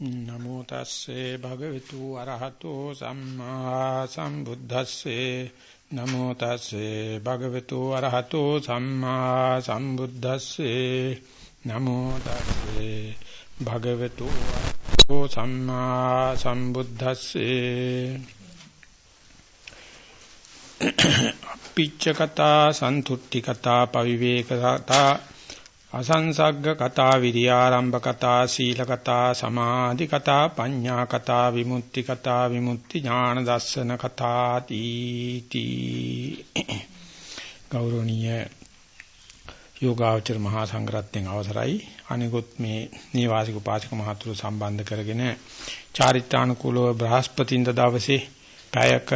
නමෝ තස්සේ භගවතු අරහතෝ සම්මා සම්බුද්දස්සේ. නමෝ තස්සේ භගවතු අරහතෝ සම්මා සම්බුද්දස්සේ. නමෝ තස්සේ භගවතු අරහතෝ සම්මා සම්බුද්දස්සේ. පිච්ච කතා සන්තුට්ටි කතා පවිවේක කතා අසංසග්ග කතා විරියාරම්භ කතා සීල කතා සමාධි කතා පඤ්ඤා කතා විමුක්ති කතා විමුක්ති ඥාන දර්ශන කතා තීති ගෞරවනීය යෝගාචර මහා සංඝරත්නයන් අවසරයි. අනිකුත් මේ නීවාසික උපාසක මහතුරු සම්බන්ධ කරගෙන චාරිත්‍රානුකූලව බ්‍රහස්පතින්ද දවසේ පැයක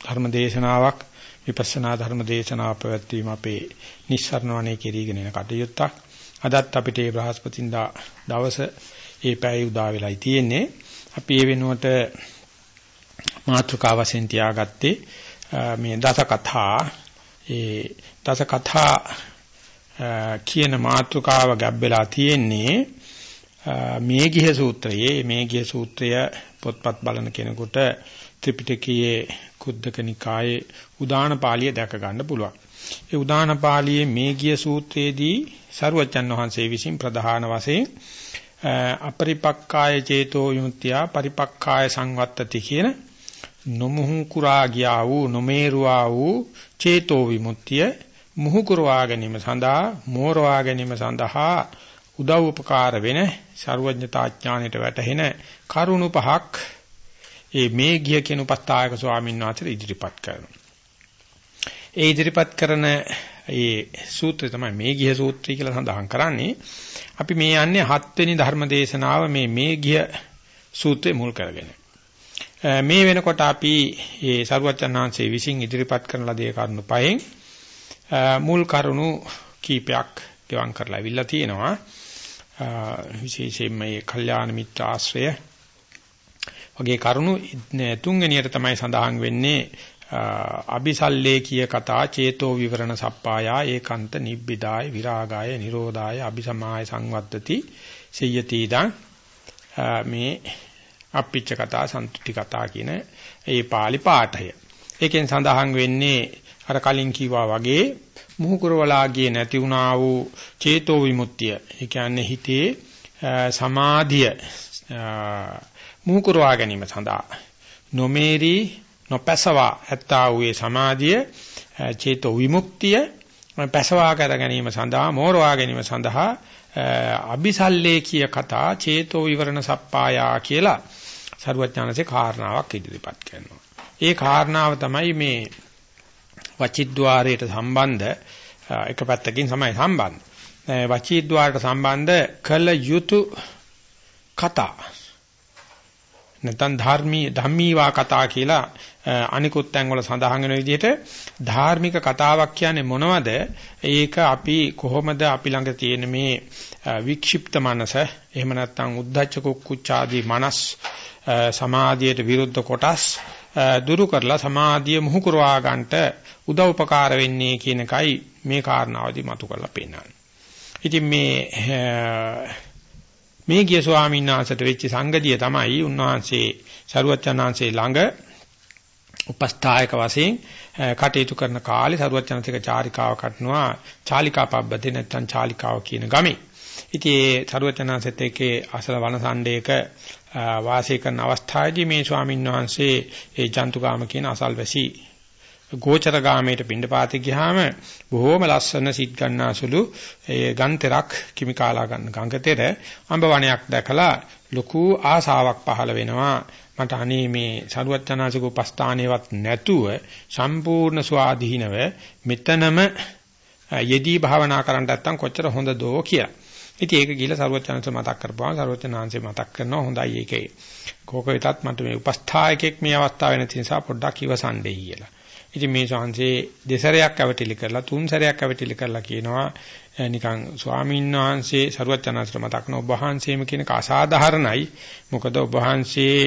ධර්ම දේශනාවක් විපස්සනා ධර්ම දේශනාව පැවැත්වීම අපේ නිස්සරණ වණේ කෙරීගෙන යන කටයුත්තක්. අදත් අපිට මේ බ්‍රහස්පතින්දා දවස ඒ පැය උදා වෙලයි තියෙන්නේ. අපි ඒ වෙනුවට මාතෘකාව වශයෙන් තියාගත්තේ මේ දස කතා ඒ දස කතා කියන මාතෘකාව ගැබ්බෙලා තියෙන්නේ මේඝිහ සූත්‍රයේ මේඝිහ සූත්‍රය පොත්පත් බලන කෙනෙකුට ත්‍රිපිටකයේ කුද්දක නිකායේ උදාන පාළිය දැක ගන්න පුළුවන්. ඒ උදාන පාළියේ මේඝිය සූත්‍රයේදී සරුවච්චන් වහන්සේ විසින් ප්‍රධාන වශයෙන් අපරිපක්කාය චේතෝ විමුක්තිය පරිපක්කාය සංවත්තති කියන නොමුහු කුරා ගියා වූ නොමේරුවා වූ චේතෝ විමුක්තිය මුහු කුරවා ගැනීම සඳහා මෝරවා ගැනීම සඳහා උදව් උපකාර වෙන ਸਰවඥතා ඥාණයට වැටහෙන කරුණු පහක් ඒ මේ ගිය කියන උපස්ථායක ස්වාමීන් වහන්සේ ඉදිරිපත් කරනවා. ඒ ඉදිරිපත් කරන ඒ සූත්‍රය තමයි මේ ගිය සූත්‍රය කියලා සඳහන් කරන්නේ. අපි මේ යන්නේ හත්වෙනි ධර්ම දේශනාව මේ මේ ගිය සූත්‍රය මුල් කරගෙන. මේ වෙනකොට අපි මේ සරුවචනාංශයේ විසින් ඉදිරිපත් කරන ලදී කරුණු පහෙන් මුල් කරුණු කීපයක් ගෙවම් කරලා අවිල්ලා තියෙනවා. විශේෂයෙන්ම මේ කල්යාණ මිත්‍ර ආශ්‍රය වගේ කරුණු තුන්වෙනියට තමයි සඳහන් වෙන්නේ අபிසල්ලේ කිය කතා චේතෝ විවරණ සප්පායා ඒකාන්ත නිබ්බිදාය විරාගාය නිරෝධාය අபிසමාය සංවද්දති සියති දං මේ අප්පිච්ච කතා සන්තුට්ටි කතා කියන ඒ pāli පාඨය. ඒකෙන් සඳහන් වෙන්නේ අර කලින් කිව්වා වගේ මුහුකුරවලාගේ නැති වුණා වූ චේතෝ විමුක්තිය. ඒ කියන්නේ හිතේ සමාධිය මුහුකුරවා ගැනීම සඳහා නොමේරි නොපැසවා ඇත්තා වූ සමාධිය චේතෝ විමුක්තිය පැසවා කර ගැනීම සඳහා මෝරවා ගැනීම සඳහා අபிසල්ලේ කිය කතා චේතෝ විවරණ සප්පායා කියලා සරුවඥානසේ කාරණාවක් ඉදිරිපත් කරනවා. ඒ කාරණාව තමයි මේ වචිද්්වාරයට සම්බන්ධ එක පැත්තකින් තමයි සම්බන්ධ. වචිද්්වාරයට සම්බන්ධ කළ යුතු කතා නැත්නම් ධර්මී ධම්මීවා කතා කියලා අනිකුත් තැන්වල සඳහන් වෙන විදිහට ධාර්මික කතාවක් කියන්නේ මොනවද? ඒක අපි කොහොමද අපි ළඟ තියෙන මේ වික්ෂිප්ත මනස එහෙම නැත්නම් උද්ධච්ච කුච්චාදී මනස් සමාධියට විරුද්ධ කොටස් දුරු කරලා සමාධිය මුහු කරවා ගන්නට උදව් උපකාර වෙන්නේ කියන එකයි මේ කාරණාවදී මතු කරලා පෙන්නන්නේ. ඉතින් මේ මේ ගිය ස්වාමීන් වහන්සේට වෙච්ච සංගතිය තමයි උන්වහන්සේ සරුවච්චන්හන්සේ ළඟ උපස්ථායක වශයෙන් කටයුතු කරන කාලේ සරුවච්චන්තික චාරිකාව කටනවා චාලිකා පබ්බතේ නැත්නම් චාලිකාව කියන ගමේ. ඉතින් ඒ සරුවච්චන්හන්සේත් එක්කේ අසල වනසණ්ඩේක වාසය කරන අවස්ථාවේදී මේ ස්වාමීන් වහන්සේ ඒ ජන්තුගාම කියන අසල්වැසි ගෝචර ගාමයට පිණ්ඩපාතේ ගියාම බොහොම ලස්සන සිත් ගන්නාසුළු ඒ ගන්තරක් කිමිකාලා ගන්න ගංගතෙර අඹ වණයක් දැකලා ලොකු ආසාවක් පහළ වෙනවා මට අනේ මේ සරුවච්චනාසික උපස්ථානේවත් නැතුව සම්පූර්ණ ස්වාධීනව මෙතනම යෙදී භාවනා කරන්න නැත්තම් කොච්චර හොඳ දෝ කියලා. ඉතින් ඒක ගිහලා සරුවච්චනාංශ මතක් කරපුවාම සරුවච්චනාංශේ මතක් කරනවා හොඳයි ඒකේ. කෝක වෙතත් මට මේ උපස්ථායකෙක් මේ අවස්ථාවේ නැති නිසා පොඩ්ඩක් ඉවසන්නේ කියලා. ඉතින් මේ ශාන්සේ දෙසරයක් අවටිලි කරලා තුන් සැරයක් අවටිලි කරලා කියනවා නිකන් ස්වාමීන් වහන්සේ සරුවච්චනාංශට මතක් කරන ඔබ වහන්සේම කියන අසාධාරණයි. මොකද ඔබ වහන්සේ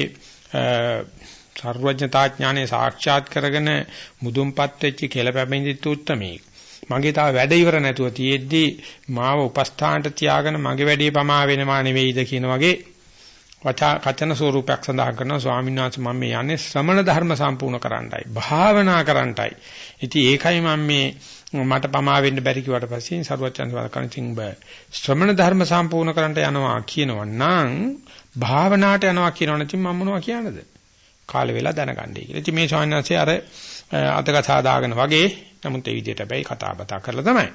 සර්වඥතා ඥානෙ සාක්ෂාත් කරගෙන මුදුන්පත් වෙච්ච කියලා පැමිණිච්ච උත්තමී. මගේ තාම වැඩ ඉවර නැතුව තියෙද්දි මාව උපස්ථානට තියාගෙන මගේ වැඩේ පමා වෙනවා නෙවෙයිද කියන වගේ වචා කචන ස්වරූපයක් සඳහන් කරනවා ස්වාමීන් වහන්සේ මම මේ යන්නේ ශ්‍රමණ ධර්ම සම්පූර්ණ කරන්නයි භාවනා කරන්නයි. ඉතින් ඒකයි මම මේ මට පමා වෙන්න බැරි කිව්වට පස්සේ සරුවචන් වහන්සේ බෑ. ශ්‍රමණ ධර්ම සම්පූර්ණ කරන්නට යනවා කියනවා නම් භාවනාවට යනවා කියනවනේ ඉතින් මම මොනවා කියන්නද? කාලේ වෙලා දැනගන්නයි කියලා. ඉතින් මේ ස්වාමීන් වහන්සේ අර අතක සාදාගෙන වගේ නමුත් ඒ විදිහට හැබැයි කතා බතා කරලා තමයි.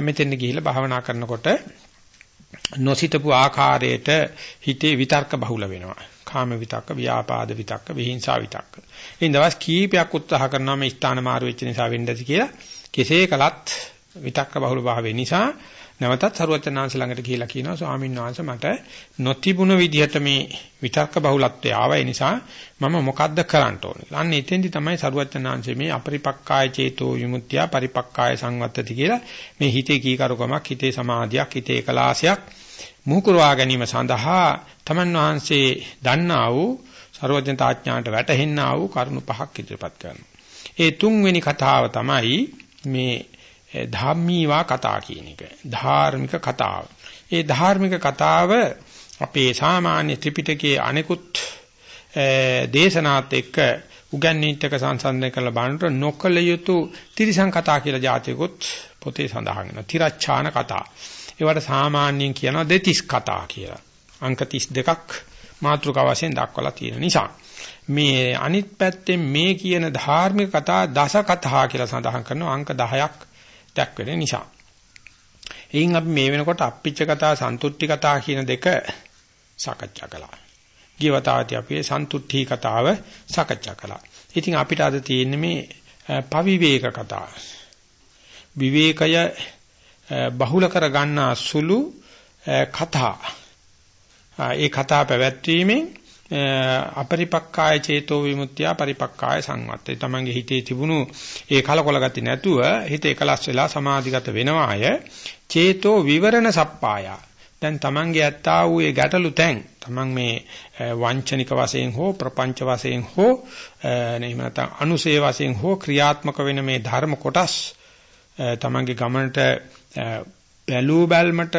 මෙතෙන් ගිහිල්ලා භාවනා කරනකොට නොසිතපු ආකාරයට හිතේ විතර්ක බහුල වෙනවා. කාම විතක්ක, ව්‍යාපාද විතක්ක, විහිංසා විතක්ක. ඉතින් දවස් කීපයක් උත්සාහ කරනවා මේ ස්ථාන මාරු වෙච්ච නිසා වෙන්නද කියලා. කෙසේ කලත් විතක්ක බහුල භාවය නිසා නැවතත් සරුවචනාංශ ළඟට ගිහිලා කියනවා ස්වාමීන් වහන්සේ මට නොතිබුණ විදිහට මේ විතක්ක බහුලත්වය ආවා ඒ නිසා මම මොකද්ද කරන්න ඕනේ කියලා. අන්න එතෙන්දි තමයි සරුවචනාංශයේ මේ අපරිපක්කාය චේතෝ විමුක්තිය පරිපක්කාය සංවත්තති කියලා මේ හිතේ කීකරුකමක් හිතේ සමාධියක් හිතේ එකලාසයක් මුහුකුරවා ගැනීම සඳහා තමන් වහන්සේ දන්නා වූ සරුවචනතාඥාන්ට වැටහෙන්නා වූ කරුණු පහක් ඉදිරිපත් කරනවා. ඒ තුන්වෙනි කතාව තමයි මේ ධම්මීවා කතා කියන එක. ධාර්මික කතාව. ඒ ධාර්මික කතාව අපේ සාමාන්‍ය ත්‍රිපිටකයේ අනෙකුත් දේශනාත් එක්ක උගන්වීටක සංසන්දනය කරලා බලනකොට නොකල යුතු තිරිසං කතා කියලා જાතියකොත් පොතේ සඳහන් වෙනවා. තිරච්ඡාන කතා. ඒවට සාමාන්‍යයෙන් කියනවා දෙතිස් කතා කියලා. අංක 32ක් මාතෘකාව වශයෙන් දක්වලා තියෙන නිසා මේ අනිත් පැත්තෙන් මේ කියන ධාර්මික කතා දස කතා කියලා සඳහන් කරනවා අංක 10ක් දක්වන නිසා. එයින් අපි මේ වෙනකොට අප්පිච්ච කතා සන්තුට්ටි කතා කියන දෙක සාකච්ඡා කළා. ගියවතාවදී අපි සන්තුට්ටි කතාව සාකච්ඡා කළා. ඉතින් අපිට අද තියෙන්නේ මේ පවිවේක කතා. විවේකය බහුල කර ගන්නා සුළු කතා. ඒ කතා පැවැත්වීමෙන් අපරිපක්කාය චේතෝ විමුක්තිය පරිපක්කාය සංවත්තේ. තමන්ගේ හිතේ තිබුණු ඒ කලකොල ගති නැතුව හිත එකලස් වෙලා සමාධිගත වෙනවාය. චේතෝ විවරණ සප්පාය. දැන් තමන්ගේ ඇත්තා වූ ඒ ගැටලු තැන් තමන් මේ වංචනික වශයෙන් හෝ ප්‍රපංච වශයෙන් හෝ එහෙම නැත්නම් අනුසේ වශයෙන් හෝ ක්‍රියාත්මක වෙන මේ ධර්ම කොටස් තමන්ගේ ගමනට බැලූ බැල්මට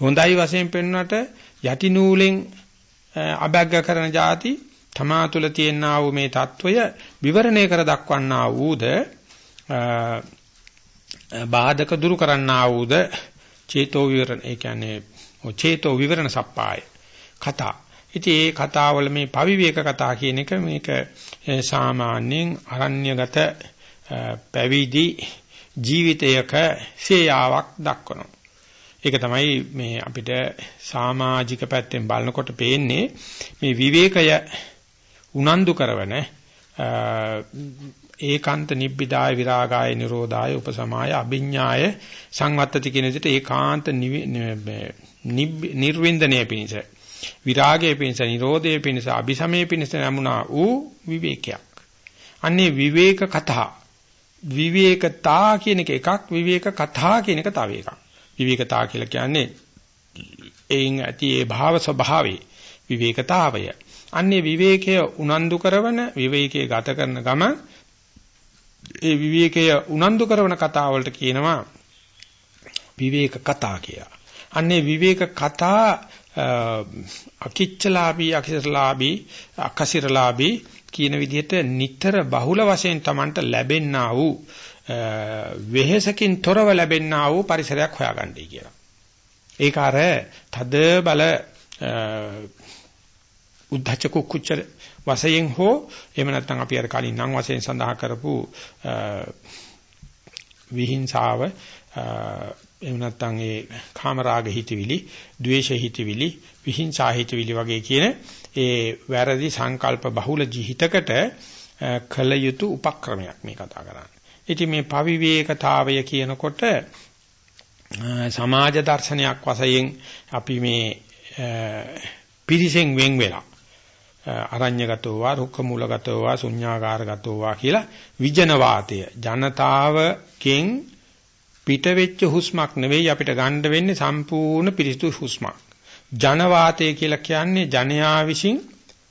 හොඳයි වශයෙන් පෙන්වන්නට යටි නූලෙන් අභග්ග කරන જાති තමා තුළ තියෙනා වූ මේ తত্ত্বය විවරණය කර දක්වන්නා වූද බාධක දුරු කරන්නා වූද චේතෝ විවරණ ඒ කියන්නේ චේතෝ විවරණ සප්පාය කතා. ඉතින් ඒ කතාවල මේ පවිවේක කතා කියන එක මේක සාමාන්‍යයෙන් අරණ්‍යගත පැවිදි ජීවිතයක සේයාවක් දක්වනවා. ඒක තමයි මේ අපිට සමාජික පැත්තෙන් බලනකොට පේන්නේ මේ විවේකය උනන්දු කරවන ඒකාන්ත නිබ්බිදාය විරාගාය නිරෝධාය උපසමාය අභිඥාය සංවත්තති කියන විදිහට ඒකාන්ත නිර්වින්දනයේ පිණිස විරාගයේ පිණිස නිරෝධයේ පිණිස අபிසමයේ පිණිස නමුනා වූ විවේකයක්. අන්නේ විවේක කතා විවේකතා කියන එක එකක් විවේක කතා කියන එක තව එකක්. විවේකතා කියලා කියන්නේ එයින් ඇති ඒ භාව ස්වභාවයේ විවේකතාවය. අන්නේ විවේකය උනන්දු කරන විවේකයේ ගත කරන ගම ඒ විවේකය උනන්දු කරන කතා වලට කියනවා විවේක කතා කියලා. අන්නේ විවේක කතා අකිච්චලාභී අකිසරලාභී අකසිරලාභී කියන විදිහට නිතර බහුල වශයෙන් Tamanට ලැබෙන්නා වූ වෙහෙසකින් තොරව ලැබෙනා වූ පරිසරයක් හොයාගන්නයි කියලා. ඒක අර තද බල උද්ධච්ච කුක්කුච්ච වශයෙන් හෝ එහෙම නැත්නම් අපි අර කලින් නම් වශයෙන් සඳහන් කරපු විහිංසාව එහෙම නැත්නම් ඒ කාමරාග හිතවිලි, ද්වේෂ හිතවිලි, විහිංසා හිතවිලි වගේ කියන ඒ වැරදි සංකල්ප බහුල ජීහිතකට කල යුතු උපක්‍රමයක් මේ කතා කරන්නේ. ඉතින් මේ පවිවේකතාවය කියනකොට සමාජ දර්ශනයක් වශයෙන් අපි මේ පිරිසෙන් වෙන් වෙලා අරඤ්‍යගතෝ වා රුක්ක මූලගතෝ වා ශුඤ්ඤාකාරගතෝ වා කියලා විජන වාතය ජනතාවකින් පිට වෙච්ච හුස්මක් නෙවෙයි අපිට ගන්න වෙන්නේ සම්පූර්ණ පිරිසුදු හුස්මක්. ජන වාතය කියලා කියන්නේ ජනයා විසින්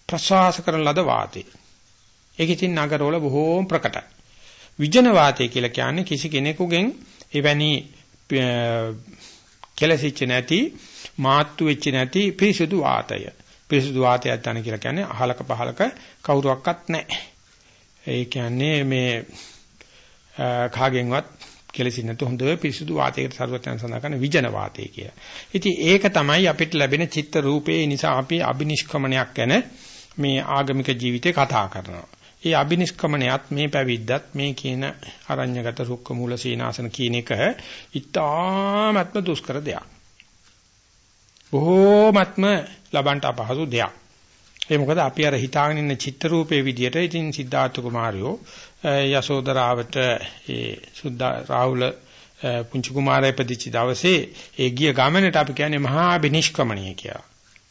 ප්‍රසවාස කරන ලද වාතය. ඒක ඉතින් නගරවල බොහෝම ප්‍රකටයි. විජන වාතය කියලා කියන්නේ කිසි කෙනෙකුගෙන් එවැනි කෙලසිච්ච නැති මාත්තු වෙච්ච නැති පිරිසුදු වාතය. පිරිසුදු වාතයක් යන කියලා කියන්නේ අහලක පහලක කවුරුවක්වත් නැහැ. ඒ කියන්නේ මේ කාගෙන්වත් කෙලෙසින් නැතු හොඳ පිරිසුදු වාතයකට සරුවචන සඳහන් කරන විජන වාතය කියලා. ඉතින් ඒක තමයි අපිට ලැබෙන චිත්ත රූපේ නිසා අපි අබිනිෂ්ක්‍මණයක් ගැන මේ ආගමික ජීවිතේ කතා කරනවා. ඒ අබිනිෂ්ක්‍මණයත් මේ පැවිද්දත් මේ කියන අරඤ්‍යගත රුක්ක මූල සීනාසන කියන එක ඉතාමත්ම දුෂ්කර දෙයක්. බොහෝමත්ම ලබන්ට අපහසු දෙයක්. ඒ මොකද අපි අර හිතාගෙන ඉන්න චිත්‍ර රූපේ විදියට ඉතින් සිද්ධාර්ථ කුමාරයෝ යසෝදරාවට ඒ සුද්ධ රාහුල පුංචි කුමාරය ඉපදිච්ච දවසේ ඒ ගිය ගමනට අපි කියන්නේ මහා බිනිෂ්ක්‍මණිය කියලා.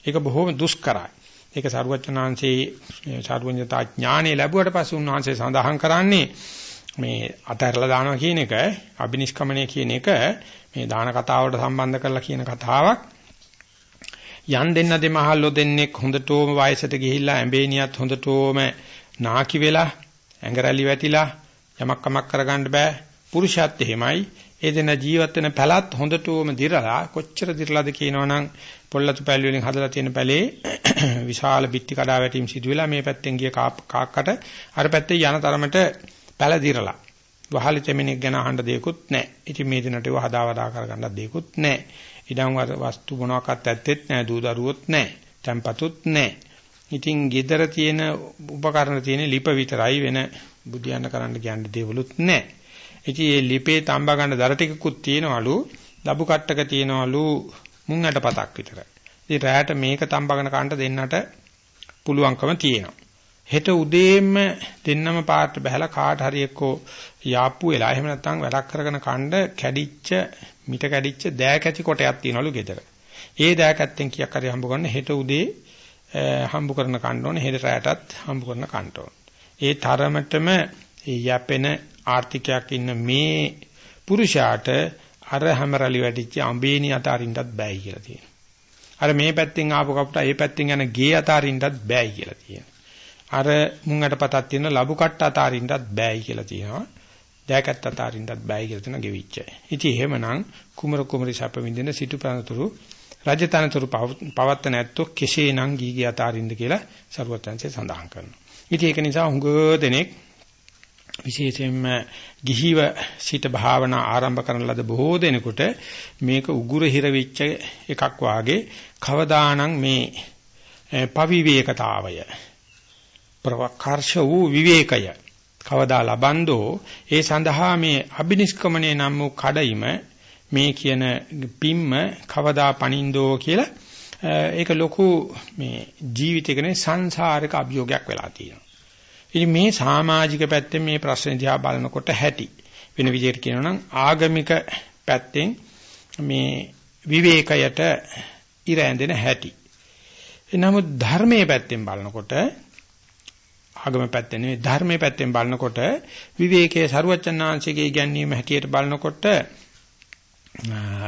ඒක බොහෝම දුෂ්කරයි. ඒක සරුවචනාංශේ සරුවඤ්ඤතා ඥානෙ ලැබුවට පස්සේ උන්වහන්සේ සඳහන් කරන්නේ මේ අතහැරලා දානවා කියන එක අබිනිෂ්ක්‍මණය කියන එක මේ දාන කතාවට සම්බන්ධ කරලා කියන කතාවක්. යන් දෙන්න දෙමහල්ලෝ දෙන්නෙක් හොඳටම වයසට ගිහිල්ලා ඇඹේනියත් හොඳටම නාකි වෙලා ඇඟරලි වැටිලා යමක් කමක් කරගන්න බෑ. පුරුෂයත් එහෙමයි. ඒ දෙන ජීවත් වෙන පැලත් හොඳටම දිරලා කොච්චර දිරලාද කියනවනම් පොල්ලතු පැල් වලින් හදලා තියෙන පැලේ විශාල බිත්ති කඩා වැටීම් සිදු වෙලා මේ පැත්තෙන් ගිය කාක්කට අර පැත්තේ යන තරමට පැල දිරලා වහලි තෙමිනෙක් ගැන අහන්න දෙයක්වත් නැහැ. ඉතින් මේ දිනට ඒව හදා වදා කරගන්න දෙයක්වත් නැහැ. ඉඩම් වස්තු මොනවාක්වත් ඇත්තෙත් නැහැ. දූ දරුවොත් නැහැ. tempatut නැහැ. ඉතින් gedara තියෙන උපකරණ තියෙන ලිප විතරයි වෙන බුදියන්න කරන්න කියන්න දෙවලුත් නැහැ. ඉතින් මේ ලිපේ තඹ ගන්න දර ටිකකුත් තියෙනවලු. ලබු කට්ටක තියෙනවලු මුං ඇට පතක් විතරයි. ඉතින් රැයට මේක තඹගෙන කන්න දෙන්නට පුළුවන්කම තියෙනවා. හෙට උදේම දෙන්නම පාට බහැලා කාට හරි එක්කෝ යාප්පු වෙලා එහෙම නැත්නම් වැඩක් කරගෙන කණ්ඩ කැඩිච්ච මිට කැඩිච්ච දෑකැචි කොටයක් තියනවලු ගෙදර. ඒ දෑකැත්තෙන් කීයක් හරි හම්බ කරන්න හෙට උදේ හම්බ කරන කන්න ඕනේ හෙට රැයටත් හම්බ කරන කන්න ඕනේ. ඒ තරමටම යැපෙන ආර්ථිකයක් ඉන්න මේ පුරුෂයාට අර හැමරලි වැටිච්ච අඹේනි අතාරින්නත් බෑයි කියලා තියෙනවා. අර මේ පැත්තෙන් ආපු කපුට ඒ පැත්තෙන් යන ගේ අතාරින්නත් බෑයි කියලා තියෙනවා. අර මුංගට පතක් තියෙන ලබු කට්ට අතාරින්නත් බෑයි කියලා තියෙනවා. දෑකත් අතාරින්නත් බෑයි කියලා තියෙන ගෙවිච්ච. ඉතින් එහෙමනම් කුමර කුමරි සැප විඳින සිටුපනතුරු රජතනතුරු පවත්ත නැත්තෝ කෙසේනම් ගීගේ අතාරින්ද කියලා සරුවත්යන්සේ සඳහන් කරනවා. ඉතින් ඒක නිසා හුඟ දෙනෙක් විශේෂයෙන්ම ගිහිව සිට භාවනා ආරම්භ කරන ලද බොහෝ දෙනෙකුට මේක උගුර හිර වෙච්ච එකක් වාගේ කවදානම් මේ පවිවේකතාවය ප්‍රවකර්ෂ වූ විවේකය කවදා ලබන්දෝ ඒ සඳහා මේ අබිනිෂ්ක්‍මණය නම් වූ කඩයිම මේ කියන පිම්ම කවදා පනින්දෝ කියලා ඒක ලොකු මේ ජීවිතේකනේ සංසාරික අභියෝගයක් වෙලා තියෙනවා. ඉතින් මේ සමාජික පැත්තෙන් මේ ප්‍රශ්නේ දිහා බලනකොට හැටි වෙන විදිහට කියනවා නම් ආගමික පැත්තෙන් මේ විවේකයට ඉර ඇඳෙන හැටි. නමුත් ධර්මයේ පැත්තෙන් බලනකොට ආගම පැත්තෙන් නෙවෙයි ධර්මයේ පැත්තෙන් බලනකොට විවේකයේ ਸਰුවචනාංශයේ ඉගැන්වීම හැටියට බලනකොට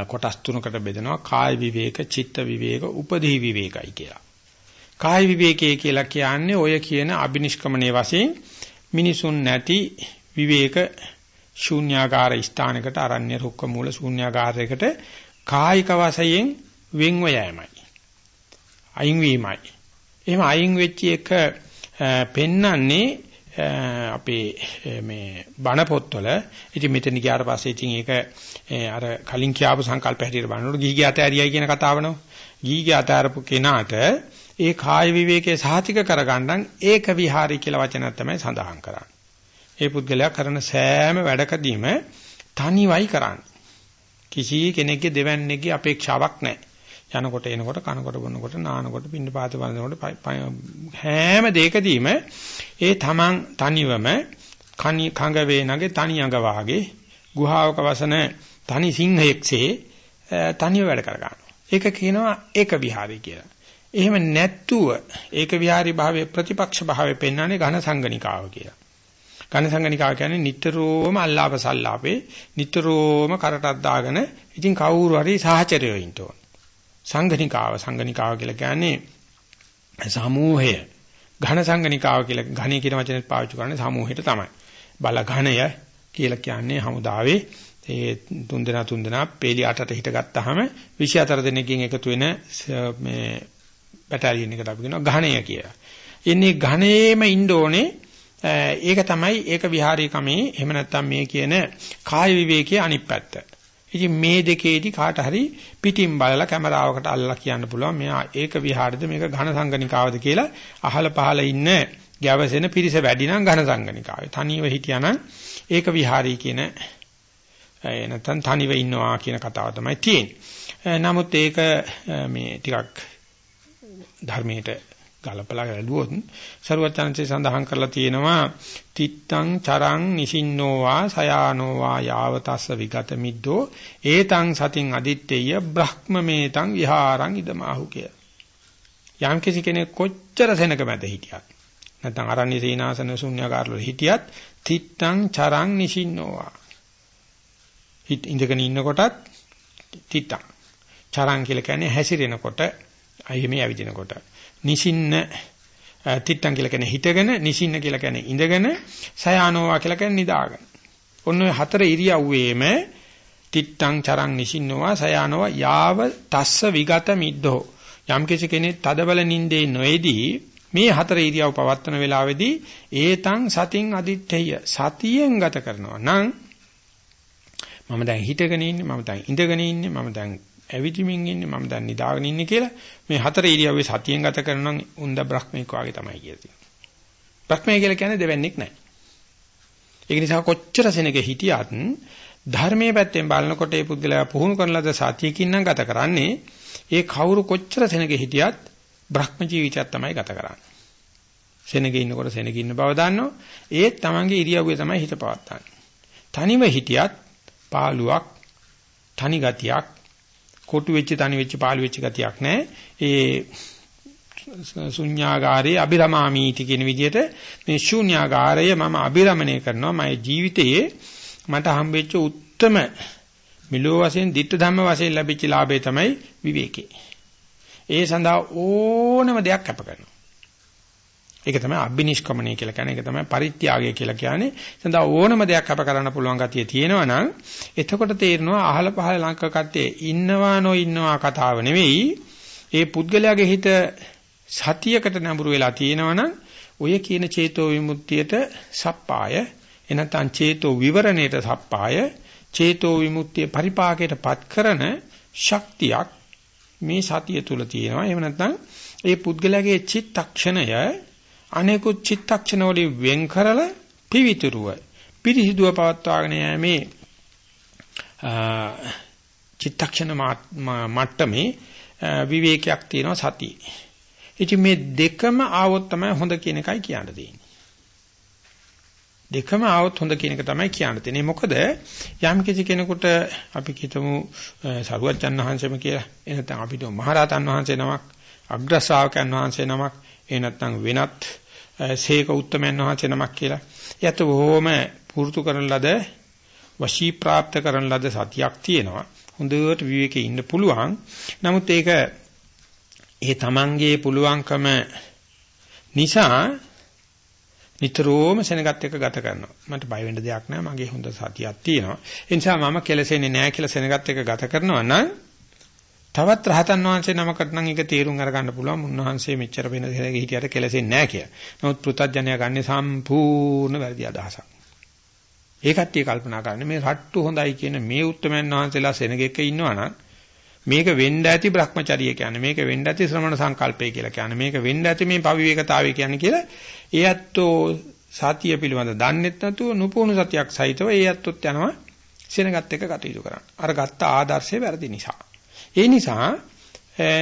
කොටස් තුනකට බෙදෙනවා කාය විවේක, චිත්ත විවේක, උපදී විවේකයි කියලා. කාය විවේකයේ කියලා කියන්නේ ඔය කියන අබිනිෂ්ක්‍මණයේ වශයෙන් මිනිසුන් නැති විවේක ශූන්‍යාකාර ස්ථානයකට අරණ්‍ය රුක්ක මූල ශූන්‍යාකාරයකට කායික වශයෙන් වෙන්ව යෑමයි. අයින් වීමයි. එහෙම අයින් වෙච්ච එක පෙන්නන්නේ අපේ මේ බණ පොත්වල ඉතින් මෙතන ගියාට පස්සේ ඉතින් ඒක අර කලින් කියාපු සංකල්ප හැටියට බලනකොට ගිහිගේ අතෑරියයි කියන කතාවනෝ ගිහිගේ අතෑරපු කෙනාට ඒ කාය විවේකයේ සාතික කරගන්නන් ඒක විහාරي කියලා වචනයක් තමයි සඳහන් කරන්නේ. ඒ පුද්ගලයා කරන සෑම වැඩකදීම තනිවයි කරන්නේ. කිසි කෙනෙක්ගේ දෙවන්නේගේ අපේක්ෂාවක් නැහැ. යනකොට එනකොට කනකොට බොනකොට නානකොට පින්න පාත බලනකොට හැම දෙයකදීම ඒ තමන් තනිවම කණි කඟ වේනගේ තනි අඟ වාගේ ගුහාවක වසන තනි සිංහයෙක්සේ තනිව වැඩ කර ගන්නවා. ඒක කියනවා ඒක විහාරي කියලා. එහෙම නැත්තුව ඒක විහාරී භාවයේ ප්‍රතිපක්ෂ භාවයේ පෙන්වන්නේ ඝන සංගණිකාව කියලා. ඝන සංගණිකාව කියන්නේ නිතරම අල්ලාප සල්ලාපේ නිතරම කරටක් දාගෙන ඉතින් කවුරු හරි සහචරයෝ ඉන්න ඕන. සංගණිකාව සංගණිකාව කියලා කියන්නේ සමූහය. ඝන සංගණිකාව කියලා ඝණී කියන වචනේ පාවිච්චි කරන්නේ සමූහයට තමයි. බල ඝණය කියලා කියන්නේ හමුදාවේ ඒ තුන් දෙනා තුන් දෙනා පේලි අටට හිට ගත්තාම 24 දෙනෙක්ගෙන් එකතු වෙන මේ බැටාලියන් එකට අපි කියනවා ඝණය කියලා. ඉන්නේ ඝණයේම ඉන්න ඕනේ ඒක තමයි ඒක විහාරී කමේ එහෙම නැත්නම් මේ කියන කාය විවේකයේ අනිත් පැත්ත. ඉතින් මේ දෙකේදී කාට හරි පිටින් බලලා කැමරාවකට අල්ලලා කියන්න පුළුවන් මෙයා ඒක විහාරද මේක ඝන සංගණිකාවද කියලා අහල පහල ඉන්න ගැවසෙන පිරිස වැඩි නම් ඝන සංගණිකාවේ. තනියව හිටියානම් ඒක විහාරී කියන ඒ නැත්නම් තනිව ඉන්නවා කියන කතාව තමයි තියෙන්නේ. නමුත් ඒක මේ ටිකක් ධර්මයට ගලපලා ගැලුවොත් ਸਰුවචනන්සේ සඳහන් කරලා තියෙනවා තිත්තං චරං නිසින්නෝවා සයානෝවා යාවතස්ස විගත මිද්දෝ ඒතං සතින් අදිත්තේය බ්‍රහ්මමේතං විහාරං ඉදමාහු කිය. යම් කිසි කෙනෙක් කොච්චර සෙනක මැද හිටියත් නැත්නම් අරණ්‍ය සීනාසන ශුන්‍යකාරවල හිටියත් තිත්තං චරං නිසින්නෝවා හිට ඉඳගෙන ඉන්නකොටත් තිත්තං චරං කියලා කියන්නේ හැසිරෙනකොට අයෙමේ ඇවිදිනකොට. නිසින්න තිත්තං කියලා කියන්නේ හිටගෙන නිසින්න කියලා කියන්නේ ඉඳගෙන සයානෝවා කියලා කියන්නේ නිදාගෙන. ඔන්න ඔය හතර ඉරියව්වේම තිත්තං චරං නිසින්නෝවා සයානෝවා යාව තස්ස විගත මිද්දෝ. යම් කෙනෙක් තදබල නින්දේ නොයේදී මේ හතර ඉරියව් පවත්වන වෙලාවේදී ඒතං සතින් අදිත්තේය. සතියෙන් ගත කරනවා. නම් මම දැන් හිටගෙන ඉන්නේ මම දැන් ඉඳගෙන ඉන්නේ මම දැන් ඇවිදිමින් ඉන්නේ මම දැන් නිදාගෙන ඉන්නේ කියලා මේ හතර ඉරියව්වේ සතියෙන් ගත කරනවා උන්ද බ්‍රහ්මෙක් වාගේ තමයි කියලා. බ්‍රහ්මය කියලා කියන්නේ දෙවන්නේක් නැහැ. ඒක නිසා කොච්චර සෙනග හිටියත් ධර්මයේ පැත්තෙන් බලනකොට ඒ පුද්ගලයා පුහුණු කරන ලද සතියකින් නම් ගත කරන්නේ ඒ කවුරු කොච්චර සෙනග හිටියත් බ්‍රහ්ම ජීවිතයක් තමයි ගත කරන්නේ. සෙනග ඉන්නකොට සෙනග ඉන්න බව දන්නවා. ඒත් Tamange ඉරියව්වේ තමයි හිත පවත්තන්නේ. තනිව හිටියත් පාළුවක් තනි ගතියක් කොටු වෙච්ච තනි වෙච්ච පාළු වෙච්ච ගතියක් නැහැ. ඒ ශුන්‍යාගාරයේ අබිරමාමීති කියන විදිහට මේ ශුන්‍යාගාරය මම අබිරමණය කරනවා මගේ ජීවිතයේ මට හම්බෙච්ච උත්තරම මිලෝ වශයෙන් ditta ධම්ම වශයෙන් ලැබිච්ච ලාභය තමයි විවේකේ. ඒ සඳහා ඕනම දෙයක් කැප කරනවා. ඒක තමයි අබිනිෂ්ක්‍මණය කියලා කියන්නේ. ඒක තමයි පරිත්‍යාගය කියලා කියන්නේ. සඳහා ඕනම දෙයක් අප කරන්න පුළුවන් ගතිය තියෙනවා නම් එතකොට තේරෙනවා අහල පහල ලංක කත්තේ ඉන්නවා නොඉන්නවා කතාව නෙවෙයි. ඒ පුද්ගලයාගේ හිත සතියකට නැඹුරු වෙලා තියෙනවා නම් ඔය කියන චේතෝ විමුක්තියට සප්පාය එනතන් චේතෝ විවරණයට සප්පාය චේතෝ විමුක්තිය පරිපාකයට පත් කරන ශක්තියක් මේ සතිය තුල තියෙනවා. එහෙම නැත්නම් ඒ පුද්ගලයාගේ චිත්තක්ෂණය අනෙකුත් චිත්තක්ෂණ වලින් වෙන් කරලා පිවිතුරුව පිරිසිදුව පවත්වාගෙන යෑමේ චිත්තක්ෂණ මට්ටමේ විවේකයක් තියෙනවා සතිය. ඉතින් මේ දෙකම ආවොත් තමයි හොඳ කියන එකයි කියන්න තියෙන්නේ. දෙකම ආවොත් හොඳ කියන එක තමයි කියන්න තියෙන්නේ. මොකද යම් කිසි කෙනෙකුට අපි හිතමු සරුවච්චන් වහන්සේම කියලා එහෙනම් අපිට මහරහතන් වහන්සේ නමක් අග්‍ර ශ්‍රාවකයන් වහන්සේ නමක් එහෙ නැත්නම් වෙනත් සේක උත්තමයන් වහන්සේ නමක් කියලා. යත බොහොම පුරුදු කරන ලද වශී ප්‍රාප්ත කරන ලද සතියක් තියෙනවා. හොඳට විවේකේ ඉන්න පුළුවන්. නමුත් ඒක ඒ තමන්ගේ පුළුවන්කම නිසා නිතරම සෙනගත් එක ගත කරනවා. මට බය වෙන්න දෙයක් නැහැ. මගේ හොඳ සතියක් තියෙනවා. ඒ නිසා මම කෙලසෙන්නේ නැහැ කියලා සෙනගත් එක ගත කරනවා නම් තවත් රහතන් වහන්සේ නමකට නම් ඒක තේරුම් අරගන්න පුළුවන් උන්වහන්සේ මෙච්චර වෙන දෙයක හිටියට කෙලසෙන්නේ නැහැ කියලා. නමුත් පෘථජ්ජනයා ගන්න සම්පූර්ණ වැරදි අදහසක්. ඒ කට්ටිය කල්පනා කරන්නේ මේ රට්ටු හොඳයි කියන මේ උත්තරමයන් වහන්සේලා සෙනගෙක ඉන්නවනම් මේක වෙන්න ඇති Brahmacharya කියන්නේ මේක වෙන්න ඇති ශ්‍රමණ සංකල්පය කියලා කියන්නේ මේක වෙන්න ඇති මේ පවිවේකතාවය කියන්නේ කියලා ඒ ඇත්තෝ සතිය පිළිබඳ දන්නෙත් නැතුව නුපුහුණු සතියක් සහිතව ඒ ඇත්තොත් යනවා සෙනගත් එක කටයුතු කරන්න. අර ගත්ත ආදර්ශය වැරදි නිසා. ඒ නිසා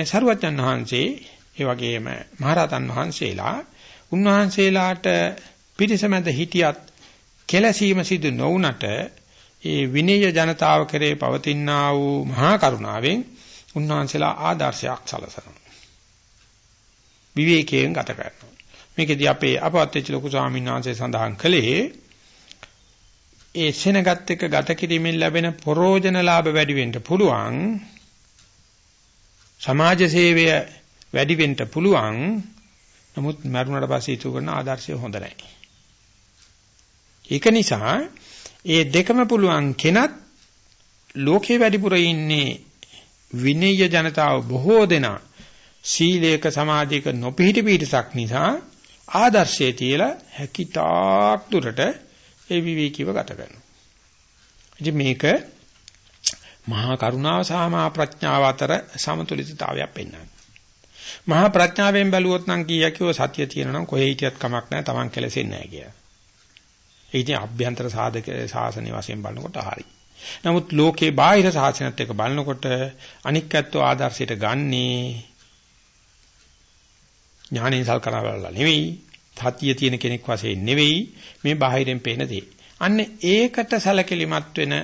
සරුවච්චන් වහන්සේ ඒ වගේම මහරහතන් වහන්සේලා උන්වහන්සේලාට පිරිසමැද හිටියත් කෙලසීම සිදු නොවුනට ඒ විනය ජනතාව කෙරේ පවතිනා වූ මහා කරුණාවෙන් උන්වහන්සේලා ආදර්ශයක් සලසනවා. විවේකයෙන් ගත කරනවා. මේකෙදී අපේ අපවත් වෙච්ච ලොකු ස්වාමීන් වහන්සේ සඳහන් කළේ ඒ සෙනගත් එක්ක ගත කිරීමෙන් ලැබෙන ප්‍රෝජන ලාභ වැඩි වෙන්න පුළුවන් සමාජ සේවය වැඩි වෙන්න පුළුවන්. නමුත් මරුණට පස්සේ ඉතුරු කරන ආදර්ශය හොඳ නැහැ. ඒක නිසා ඒ දෙකම පුළුවන් කෙනත් ලෝකේ වැඩිපුර ඉන්නේ විනය ජනතාව බොහෝ දෙනා සීලේක සමාධියක නොපිහිටි පිටසක් නිසා ආදර්ශයේ තියලා හැකිතාක් දුරට ඒ විවේකීව ගත කරනවා. ඉතින් මේක මහා කරුණාව සහ මහා ප්‍රඥාව අතර සමතුලිතතාවයක් පෙන්වනවා. මහා ප්‍රඥාවෙන් බැලුවොත් නම් කීයකව සතිය තියෙනවා නම් කොහේ හිටියත් කමක් නැහැ Taman කෙලෙසෙන්නේ නැහැ කියලා. ඒ ඉතින් අභ්‍යන්තර සාධක සාසනීය වශයෙන් බලනකොට හරි. නමුත් ලෝකේ බාහිර සාසනයත් එක්ක බලනකොට අනික් ඇත්තෝ ආදර්ශයට ගන්නේ ඥානෙන් සල්කරවලා නෙවෙයි, සතිය තියෙන කෙනෙක් වශයෙන් නෙවෙයි මේ බාහිරෙන් පේන දේ. අන්න ඒකට සැලකිලිමත් වෙන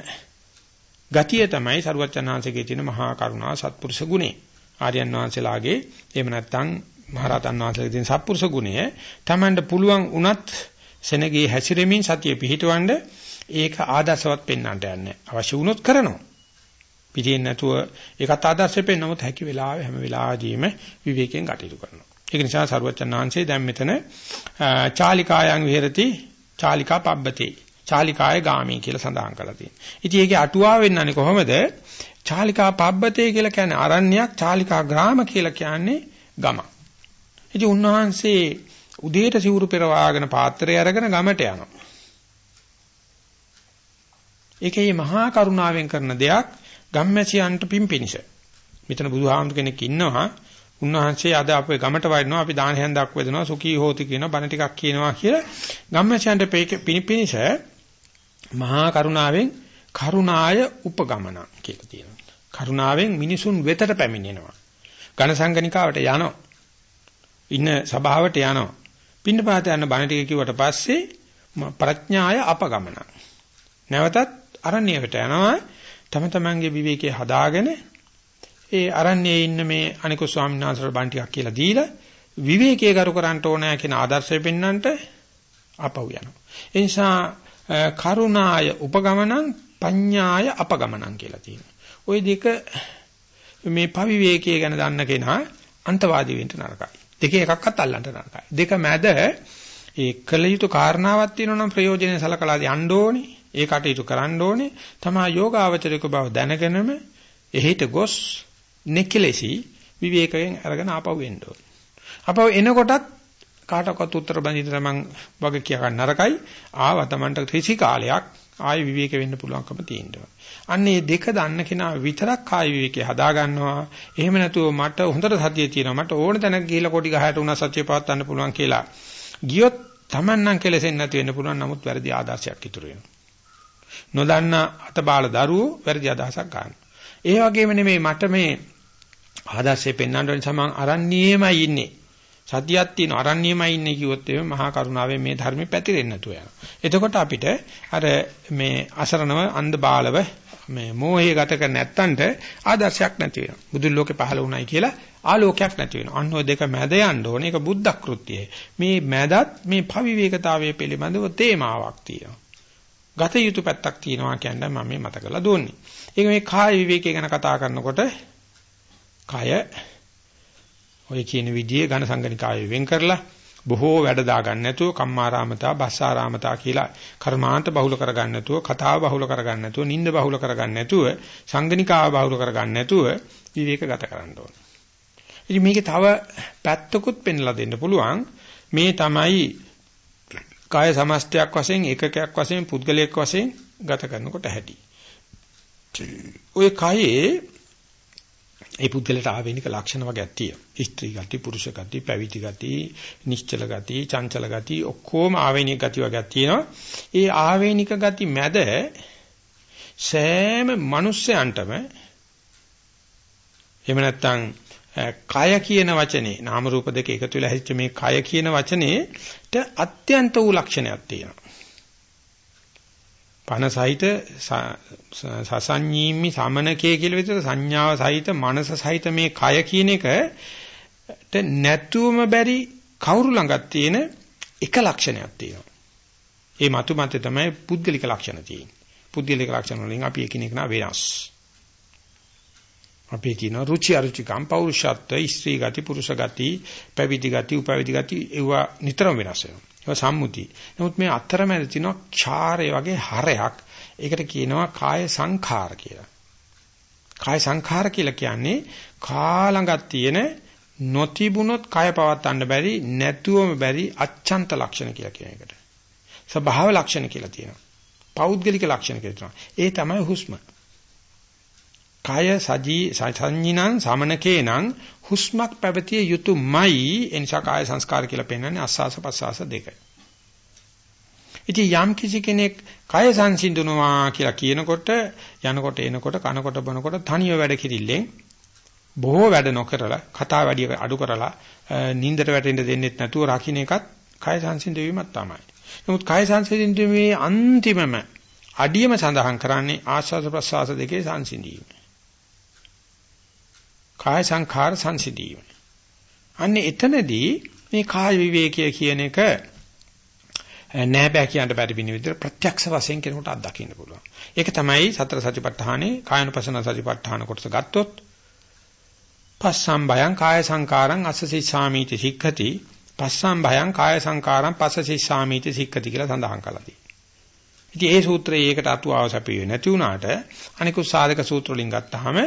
ගතිය තමයි සරුවචනාංශයේ තියෙන මහා කරුණා සත්පුරුෂ ගුණය. ආර්යයන් වහන්සේලාගේ එහෙම නැත්නම් මහරහතන් වහන්සේලාගේ තියෙන සත්පුරුෂ ගුණය Tamanට පුළුවන් වුණත් සෙනගේ හැසිරෙමින් සතිය පිහිටවන්න ඒක ආදර්ශවත් පෙන්වන්නට යන්නේ. අවශ්‍ය වුණොත් කරනවා. පිටින් නැතුව ඒකත් ආදර්ශයෙන් පෙන්නමුත් හැකි වෙලාවෙ හැම වෙලාවෙදීම විවේකයෙන් කටයුතු කරනවා. ඒක නිසා සරුවචනාංශයේ දැන් මෙතන චාලිකායන් විහෙරති චාලිකා පබ්බතේ චාලිකාය ගාමී කියලා සඳහන් කරලා තියෙනවා. ඉතින් ඒකේ අටුවා වෙන්නන්නේ කොහොමද? චාලිකා පබ්බතේ කියලා කියන්නේ අරණ්‍යයක්, චාලිකා ග්‍රාම කියලා කියන්නේ ගම. ඉතින් උන්වහන්සේ උදේට සිවුරු පෙරවාගෙන පාත්‍රය අරගෙන ගමට යනවා. ඒකේ මහා කරුණාවෙන් කරන දෙයක් ගම්මැසියන්ට පිම්පිනිස. මෙතන බුදුහාමුදුර කෙනෙක් ඉන්නවා. උන්වහන්සේ අද අපේ ගමට වඩිනවා අපි දාන හැන්දක් වේදනවා සුඛී හෝති කියන බණ ටිකක් කියනවා කියලා ගම්මැසියන්ට පිනිපිනිස මහා කරුණාවෙන් කරුණාය උපගමන කියලා තියෙනවා. කරුණාවෙන් මිනිසුන් වෙතට පැමිණෙනවා. ඝන සංගණිකාවට යනවා. ඉන්න සභාවට යනවා. පින්නපාත යන බණ ටික කිව්වට පස්සේ ප්‍රඥාය අපගමන. නැවතත් අරණ්‍යයට යනවා. තම තමන්ගේ විවේකයේ හදාගෙන ඒ අරණ්‍යයේ ඉන්න මේ අනිකුත් ස්වාමීන් වහන්සේලා බණ ටිකක් කියලා දීලා විවේකයේ කරු කරන්න ඕනෑ කියන ආදර්ශය පෙන්වන්නට අපව යනවා. ඒ නිසා කරුණාය උපගමනං පඤ්ඤාය අපගමනං කියලා තියෙනවා. ওই දෙක මේ පවිවේකයේ ගැන දන්න කෙනා අන්තවාදී වෙන්න නරකයි. දෙකේ එකක්වත් අල්ලන්න නරකයි. දෙක මැද ඒ කල යුතු කාරණාවක් තියෙනවා නම් ප්‍රයෝජනෙ සලකලා යන්න ඕනේ. ඒ කටයුතු කරන්න ඕනේ. තමා යෝගාවචරික බව දැනගෙනම එහෙට ගොස් නෙකලෙසි විවේකයෙන් අරගෙන ආපහු එන්න ඕනේ. ආපහු එනකොටත් කාටවත් උත්තර බඳින්න තමන් වගේ කියා ගන්න නරකයි. ආව තමන්ට ත්‍රිසි කාලයක් ආය විවේක වෙන්න පුළුවන්කම තියෙනවා. අන්න මේ දෙක දන්න කෙනා විතරක් කාය විවේකේ හදා ගන්නවා. එහෙම නැතුව මට හොඳට සතිය තියෙනවා. මට ඕන තැනක ගිහිල්ලා කොටි ගහයට උනා සතිය පවත්වන්න පුළුවන් කියලා. ගියොත් Taman නම් කෙලෙසෙන්නේ නැති වෙන්න පුළුවන්. නමුත් වැරදි ආදර්ශයක් ඉතුරු වෙනවා. නොදන්න අතබාල දරුවෝ වැරදි අදහසක් ගන්නවා. ඒ වගේම නෙමෙයි මට මේ ආදර්ශය පෙන්වන්න ඕන සමන් අරන්නේමයි ඉන්නේ. සතියක් තියෙන අරන්නේමයි ඉන්නේ කිව්වොත් එimhe මහා කරුණාවෙන් මේ ධර්මෙ පැතිරෙන්නේ නැතුව යනවා. එතකොට අපිට අර මේ අසරණව අන්ධ බාලව මේ මෝහය ගත කර නැත්තන්ට ආදර්ශයක් නැති වෙනවා. බුදු ලෝකේ පහළ වුණයි කියලා ආලෝකයක් නැති වෙනවා. අන්න ඔය දෙක මැද යන්න ඕනේ. ඒක බුද්ධ කෘත්‍යය. මේ මැදත් මේ පවිවේකතාවයේ පිළිබඳව තේමාවක් තියෙනවා. ගත යුතු පැත්තක් තියෙනවා කියන්නේ මම මේ මතකලා දුන්නේ. ඒක මේ කාය විවේකය ගැන කතා කරනකොට කය ඔය කියන විදිහේ ඝන සංගණිකාවේ වෙන් කරලා බොහෝ වැඩ දා ගන්න නැතුව කම්මාරාමතා බස්සාරාමතා කියලා කර්මාන්ත බහුල කර ගන්න නැතුව කතාව බහුල කර ගන්න නැතුව නිින්ද බහුල කර ගන්න නැතුව සංගණිකාව බහුල කර ගන්න නැතුව විවේක ගත කරන්න ඕන. ඉතින් මේකේ තව පැත්තකුත් පෙන්ලා දෙන්න පුළුවන්. මේ තමයි කාය සමස්තයක් වශයෙන් ඒකකයක් වශයෙන් පුද්ගලයක් වශයෙන් ගත කරනකොට ඇති. ඔය කයේ ඒ පුද්ගලට ආවේනික ලක්ෂණ වර්ගයක් තියෙනවා. ස්ත්‍රී ගති, පුරුෂ ගති, පැවිදි ගති, නිශ්චල ගති, චංචල ගති ඔක්කොම ආවේනික ගති වර්ගයක් තියෙනවා. ඒ ආවේනික ගති මැද සෑම මිනිස්යන්ටම එහෙම නැත්නම් කය කියන වචනේ නාම රූප දෙක එකතු වෙලා හැදිච්ච මේ කය කියන වචනේට අත්‍යන්ත වූ ලක්ෂණයක් තියෙනවා. පන සහිත සසඤ්ඤීමි සමනකේ කියලා විතර සංඥාව සහිත මනස සහිත මේ කය කියන එකට නැතුවම බැරි කවුරු ළඟක් තියෙන එක ලක්ෂණයක් තියෙනවා. ඒ මතු මතේ තමයි පුද්ගලික ලක්ෂණ තියෙන්නේ. පුද්ගලික ලක්ෂණ වලින් අපි එකිනෙක නා වෙනස්. අපි කියන රුචි අරුචිකම් පෞරුෂත්ව, ස්ත්‍රී ගති, පුරුෂ ගති, පැවිදි ගති, උපවිදි ගති ඒවා නිතරම වෙනස් වෙනවා. ඒවා සම්මුති. නමුත් මේ අතරමැද තියෙනවා ඡාරය වගේ හරයක්. ඒකට කියනවා කාය සංඛාර කියලා. කාය සංඛාර කියලා කියන්නේ කාලඟක් තියෙන නොතිබුණොත් කය පවත්වන්න බැරි නැතුවම බැරි අච්ඡන්ත ලක්ෂණ කියලා කියන එකට. ස්වභාව ලක්ෂණ කියලා තියෙනවා. පෞද්ගලික ලක්ෂණ කියලා තියෙනවා. ඒ තමයි හුස්ම. කය සජී සංඤිනං සමනකේනං හුස්මක් පැවතිය යුතුයමයි එනිසා කාය සංස්කාර කියලා පෙන්වන්නේ අස්වාස ප්‍රස්වාස දෙක. ඉතින් යම් කිසි කෙනෙක් කය සංසිඳුනවා කියලා කියනකොට යනකොට එනකොට කනකොට බොනකොට තනිය වැඩ කිරිල්ලෙන් බොහෝ වැඩ නොකරලා කතා වැඩි අඩු කරලා නින්දට වැටෙන්න දෙන්නෙත් නැතුව රකින්න එකත් කය සංසිඳවීමක් තමයි. නමුත් කය සංසිඳීමේ අන්තිමම අඩියම සඳහන් කරන්නේ ආස්වාද ප්‍රසආස දෙකේ සංසිඳීම. කාය සංඛාර සංසිඳීම. අන්නේ එතනදී මේ කාය විවේකය කියන එක නෑ බෑ කියන්න බැරි වෙන විදිහට ප්‍රත්‍යක්ෂ වශයෙන් කෙනෙකුට අත්දකින්න පුළුවන්. ඒක තමයි සතර සතිපට්ඨානේ කායනුපසන සතිපට්ඨාන කොටස ගත්තොත් පස්සම් භයං කාය සංකාරං අස්සසි සාමීති සික්ඛති පස්සම් භයං කාය සංකාරං පස්සසි සාමීති සික්ඛති කියලා සඳහන් කළා තියෙනවා. ඉතින් ඒ සූත්‍රයේ ඒකට අතුආව සැපියේ නැති වුණාට අනිකුත් සාධක සූත්‍ර වලින් ගත්තාම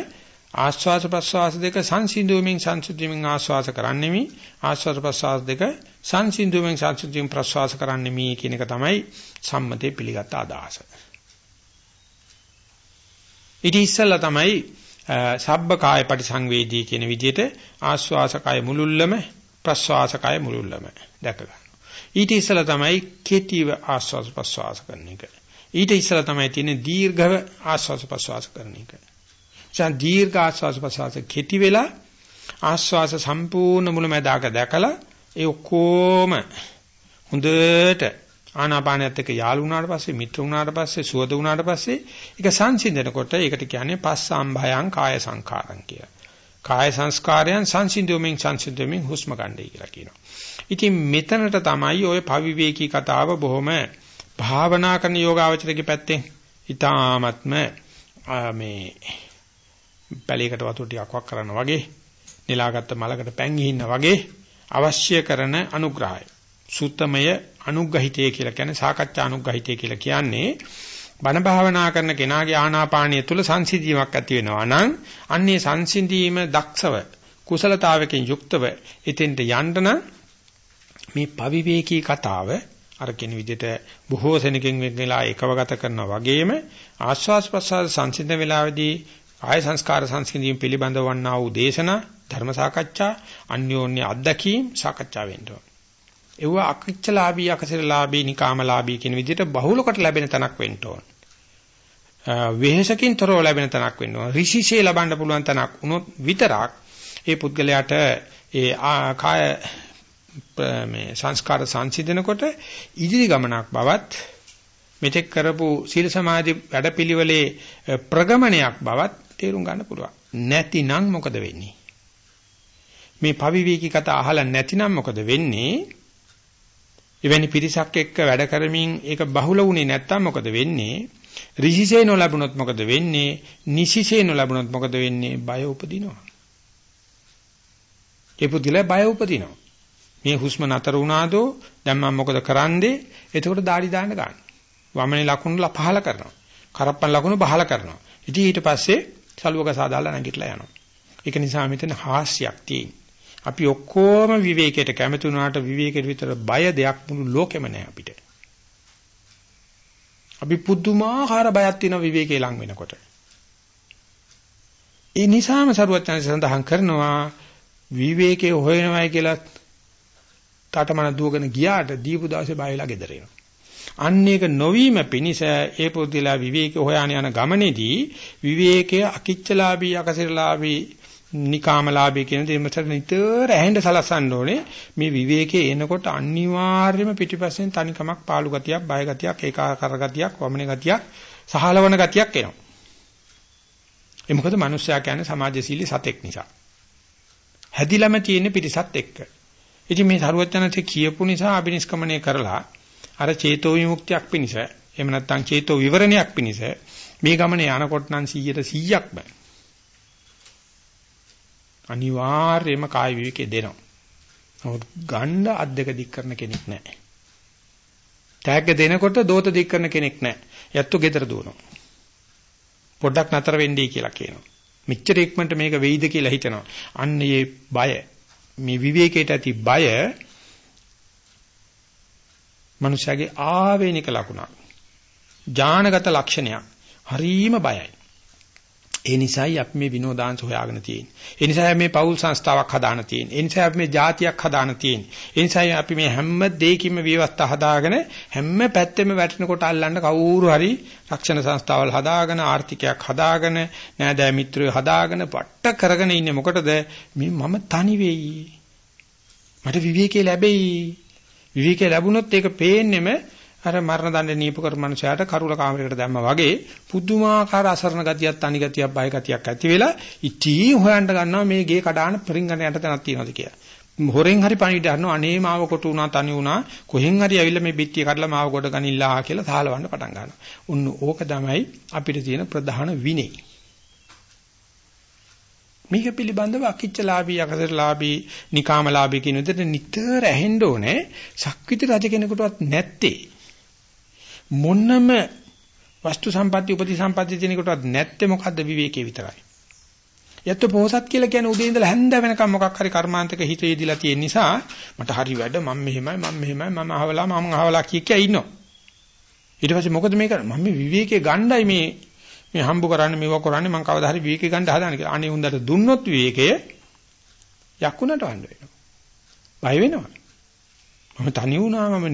ආස්වාස ප්‍රස්වාස දෙක සංසිඳුවමින් සංසිඳුවමින් ආස්වාස කරන්නෙමි ආස්වාස ප්‍රස්වාස දෙක සංසිඳුවමින් සංසිඳුවමින් ප්‍රස්වාස කරන්නෙමි කියන එක තමයි සම්මතේ පිළිගත් අදහස. ඉතින් ඉස්සල්ලා තමයි සබ්බ කාය පරිසංවේදී කියන විදිහට ආස්වාස කාය මුලුල්ලම ප්‍රස්වාස කාය මුලුල්ලම දැක ගන්න. ඊට ඉස්සලා තමයි කෙටිව ආස්වාස ප්‍රස්වාස කරන එක. ඊට ඉස්සලා තමයි තියෙන්නේ දීර්ඝව ආස්වාස ප්‍රස්වාස කරන එක. නිසා දීර්ඝ ආස්වාස ප්‍රසවාස කෙටි වෙලා ආස්වාස සම්පූර්ණ මුලමදාක දැකලා ඒ ඔක්කොම හොඳට ආනාපානයත් එක්ක යාළු වුණාට පස්සේ මිත්‍ර වුණාට පස්සේ සුවද වුණාට පස්සේ ඒක සංසිඳනකොට ඒකට කියන්නේ පස්සම්භයං කාය සංඛාරං කියලා. කාය සංස්කාරයන් සංසිඳුමින් සංසිඳුමින් හුස්ම ගන්නයි කියලා කියනවා. ඉතින් මෙතනට තමයි ওই පවිවේකී කතාව බොහොම භාවනා කරන යෝගාවචරයේ පැත්තෙන් ඊ타ත්ම මේ පැලයකට වතුර ටිකක් වක් කරනවා වගේ නෙලාගත්ත මලකට පැන් ගිහින්න වගේ අවශ්‍ය කරන අනුග්‍රහය. සුත්තමය අනුග්‍රහිතය කියලා කියන්නේ සාකච්ඡා අනුග්‍රහිතය කියලා කියන්නේ බණ භාවනා කරන කෙනාගේ ආනාපානිය තුල සංසිඳීමක් ඇති වෙනවා නම් අන්නේ සංසිඳීම දක්ෂව කුසලතාවකින් යුක්තව එතෙන්ට යන්න නම් මේ පවිවේකී කතාව අර කියන විදිහට බොහෝ සෙනකින් වෙලා එකව ගත කරනවා වගේම ආස්වාස් ප්‍රසආස සංසිඳන වෙලාවේදී ආය සංස්කාර සංස්කෘතිය පිළිබඳව වන්නා වූ දේශනා ධර්ම සාකච්ඡා අන්‍යෝන්‍ය අත්දැකීම් සාකච්ඡා වෙන්න ඕන. ඒව අකිච්චලාභී අකසරලාභී නිකාමලාභී කියන විදිහට බහුලකට ලැබෙන තැනක් වෙන්න ඕන. වෙහෙසකින් තොරව ලැබෙන තැනක් වෙන්න ඕන. ඍෂිසේ ලබන්න පුළුවන් තැනක් වුණොත් විතරක් ඒ පුද්ගලයාට ඒ කාය මේ සංස්කාර සංසිඳනකොට ඉදිරි ගමනක් බවත් මෙතෙක් කරපු සීල සමාධි වැඩපිළිවෙලේ ප්‍රගමනයක් බවත් තේරුම් ගන්න පුළුවන්. නැතිනම් මොකද වෙන්නේ? මේ පවිවේකී කතා අහලා නැතිනම් මොකද වෙන්නේ? එවැනි පිරිසක් එක්ක වැඩ කරමින් ඒක බහුල වුණේ නැත්තම් මොකද වෙන්නේ? ඍෂිසේ නොලැබුණොත් මොකද වෙන්නේ? නිසිසේ නොලැබුණොත් මොකද වෙන්නේ? බය උපදිනවා. ඒ පුදුල බය උපදිනවා. මේ හුස්ම නතර වුණාදෝ දැන් මම මොකද කරන්නේ? එතකොට দাঁඩි දාන්න ගන්න. වමනේ ලකුණු පහල කරනවා. කරප්පන් ලකුණු පහල කරනවා. ඉතින් ඊට පස්සේ සලුවක සාදාලා නැගිටලා යනවා. ඒක නිසා මෙතන හාස්‍යයක් තියෙන. අපි ඔක්කොම විවේකයට කැමති වුණාට විවේකෙට විතර බය දෙයක් මුළු ලෝකෙම නැහැ අපිට. අපි පුදුමාකාර බයක් තියෙන විවේකේ ලඟ වෙනකොට. ඒ නිසාම සරුවචන සඳහන් කරනවා විවේකේ හොයනවායි කියලා තාටමන දුවගෙන ගියාට දීපු දවසේ බයලා ගෙදර එනවා. අන්න ඒක නොවීම පිණිස ඒ පුදුලා විවේක හොයාන යන ගමනේදී විවේකයේ අකිච්චලාභී අකසිරලාභී නිකාමලාභී කියන දෙමතර නිතර ඇහෙන්න සලස්සන්න ඕනේ. මේ විවේකයේ එනකොට අනිවාර්යයෙන්ම පිටිපස්සෙන් තනිකමක් පාළු ගතියක් බය ගතියක් ඒකාකාර ගතියක් වමනේ ගතියක් සහලවන ගතියක් එනවා. ඒ මොකද මිනිස්සයා කියන්නේ සමාජශීලී සතෙක් නිසා. හැදිලාම තියෙන පිටිසත් එක්ක. ඉතින් මේ සරුවචනන්සේ කියපු නිසා අබිනිෂ්ක්‍මණය කරලා අර චේතෝ විමුක්තියක් පිණිස එහෙම නැත්නම් චේතෝ විවරණයක් පිණිස මේ ගමනේ යනකොට නම් 100ට 100ක්ම අනිවාර්යයෙන්ම කාය විවේකේ දෙනවා. නමුත් ගණ්ඩ අත් දෙක දික් කරන කෙනෙක් නැහැ. ටැග් දෙනකොට දෝත දික් කරන කෙනෙක් නැහැ. යැත්තු ගෙදර දුවනවා. පොඩ්ඩක් නතර වෙන්නයි කියලා කියනවා. මෙච්චර ඉක්මනට මේක වෙයිද කියලා හිතනවා. අන්න ඒ බය මේ විවේකයට ඇති බය මනුෂයාගේ ආවේනික ලකුණක්. ඥානගත ලක්ෂණයක්. හරීම බයයි. ඒ නිසායි අපි මේ විනෝදාංශ හොයාගෙන තියෙන්නේ. ඒ නිසායි මේ පෞල් සංස්ථාවක් හදාන තියෙන්නේ. ඒ නිසායි අපි මේ જાතියක් හදාන තියෙන්නේ. ඒ නිසායි අපි මේ හැම දෙයකින්ම විවස්ථා හදාගෙන හැම පැත්තෙම වැටෙනකොට අල්ලන්න කවුරු හරි රක්ෂණ සංස්ථාවල් හදාගෙන ආර්ථිකයක් හදාගෙන නෑදෑ මිත්‍රයෝ හදාගෙන පට්ට කරගෙන ඉන්නේ මොකටද? මේ මම තනි වෙයි. මට විවේකී ලැබෙයි. විවේකී ලැබුණොත් ඒක පේන්නෙම අර මරණ දඬේ නියපු කර මනුෂයාට කරුල කාමරයකට දැම්මා වගේ පුදුමාකාර අසරණ ගතියක් තනි ගතියක් බය ගතියක් ඇති වෙලා ඉටී හොයන්න ගන්නවා මේ ගේ කඩාන පරිංගන යට තැනක් තියෙනවද කියලා. හොරෙන් හරි පණිවිඩ අරනවා අනේ මාව කොට උනා තනි උනා කොහෙන් හරි ඇවිල්ලා මේ පිටිය කඩලා මාව කොට ගනින්නලා කියලා සාලවන්න පටන් ගන්නවා. උන්න ඕක තමයි අපිට තියෙන ප්‍රධාන විනේ. මේක පිළිබඳව අකිච්චලාභී අකසරලාභී නිකාමලාභී කියන විදිහට නිතර ඇහෙන්න ඕනේ. ශක්විත රජ කෙනෙකුටවත් නැත්තේ මොනම වස්තු සම්පatti උපති සම්පatti දිනකටවත් නැත්තේ මොකද්ද විවේකයේ විතරයි. යත්ත පොහසත් කියලා කියන්නේ උදේ ඉඳලා හැන්ද වෙනකම් මොකක් හරි කර්මාන්තක හිත යෙදිලා තියෙන නිසා මට හරි වැඩ මම මෙහෙමයි මම මෙහෙමයි මම අහවලා මම අහවලා කිය කිය ඉන්නවා. ඊට පස්සේ මොකද මේ කරන්නේ? මම මේ විවේකයේ ගණ්ඩායි මේ මේ හම්බ කරන්නේ මේව කරන්නේ මම කවදා හරි විවේකේ ගන්න හදාන කියලා. අනේ උන්දට දුන්නොත් විවේකය යක්ුණට වන්න වෙනවා. බය වෙනවා. මම තනි වුණා මම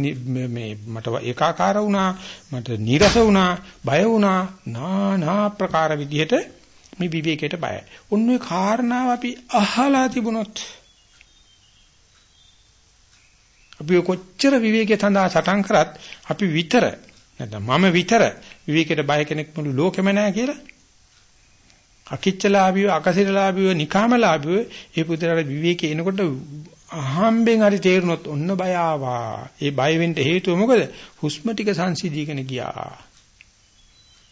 මේ මට ඒකාකාර වුණා මට නීරස වුණා බය වුණා নানা ප්‍රකාර විදිහට මේ විවේකයට බයයි. ඔන්න ඔය කාරණාව අපි අහලා තිබුණොත් අපි කොච්චර විවේකයේ සඳහා සටන් කරත් අපි විතර නැත්නම් මම විතර විවේකයට බය කෙනෙක් මුළු ලෝකෙම නැහැ කියලා අකිච්චලාභියෝ අකසිරලාභියෝ නිකාමලාභියෝ ඒ පුදුරට විවේකේ එනකොට අහම්බෙන් හරි තේරුනොත් ඔන්න බය ආවා. ඒ බය වෙන්න හේතුව මොකද? හුස්ම ටික සංසිඳීගෙන ගියා.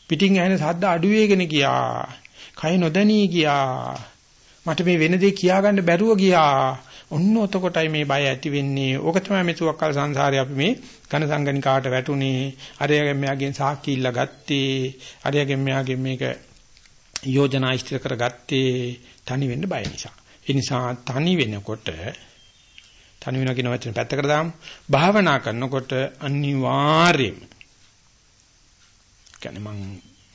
පිටින් ඇහෙන ශබ්ද අඩු වෙගෙන ගියා. කය නොදැනී ගියා. මට මේ වෙන දේ කියාගන්න බැරුව ගියා. ඔන්න ඔතකොටයි මේ බය ඇති වෙන්නේ. ඕක තමයි මේ සුවක්කල් සංසාරේ අපි මේ ඝන සංගණිකාට වැටුනේ. අරයගෙන් මෙයාගෙන් සාක්කි ඉල්ල ගත්තේ. අරයගෙන් මෙයාගෙන් මේක යෝජනා ඉස්තර කරගත්තේ තනි වෙන්න බය නිසා. ඒ නිසා තනි වෙනකොට තනි වෙනවා කියන වචනේ පැත්තකට දාමු. භාවනා කරනකොට අනිවාර්යයෙන්ම කියන්නේ මං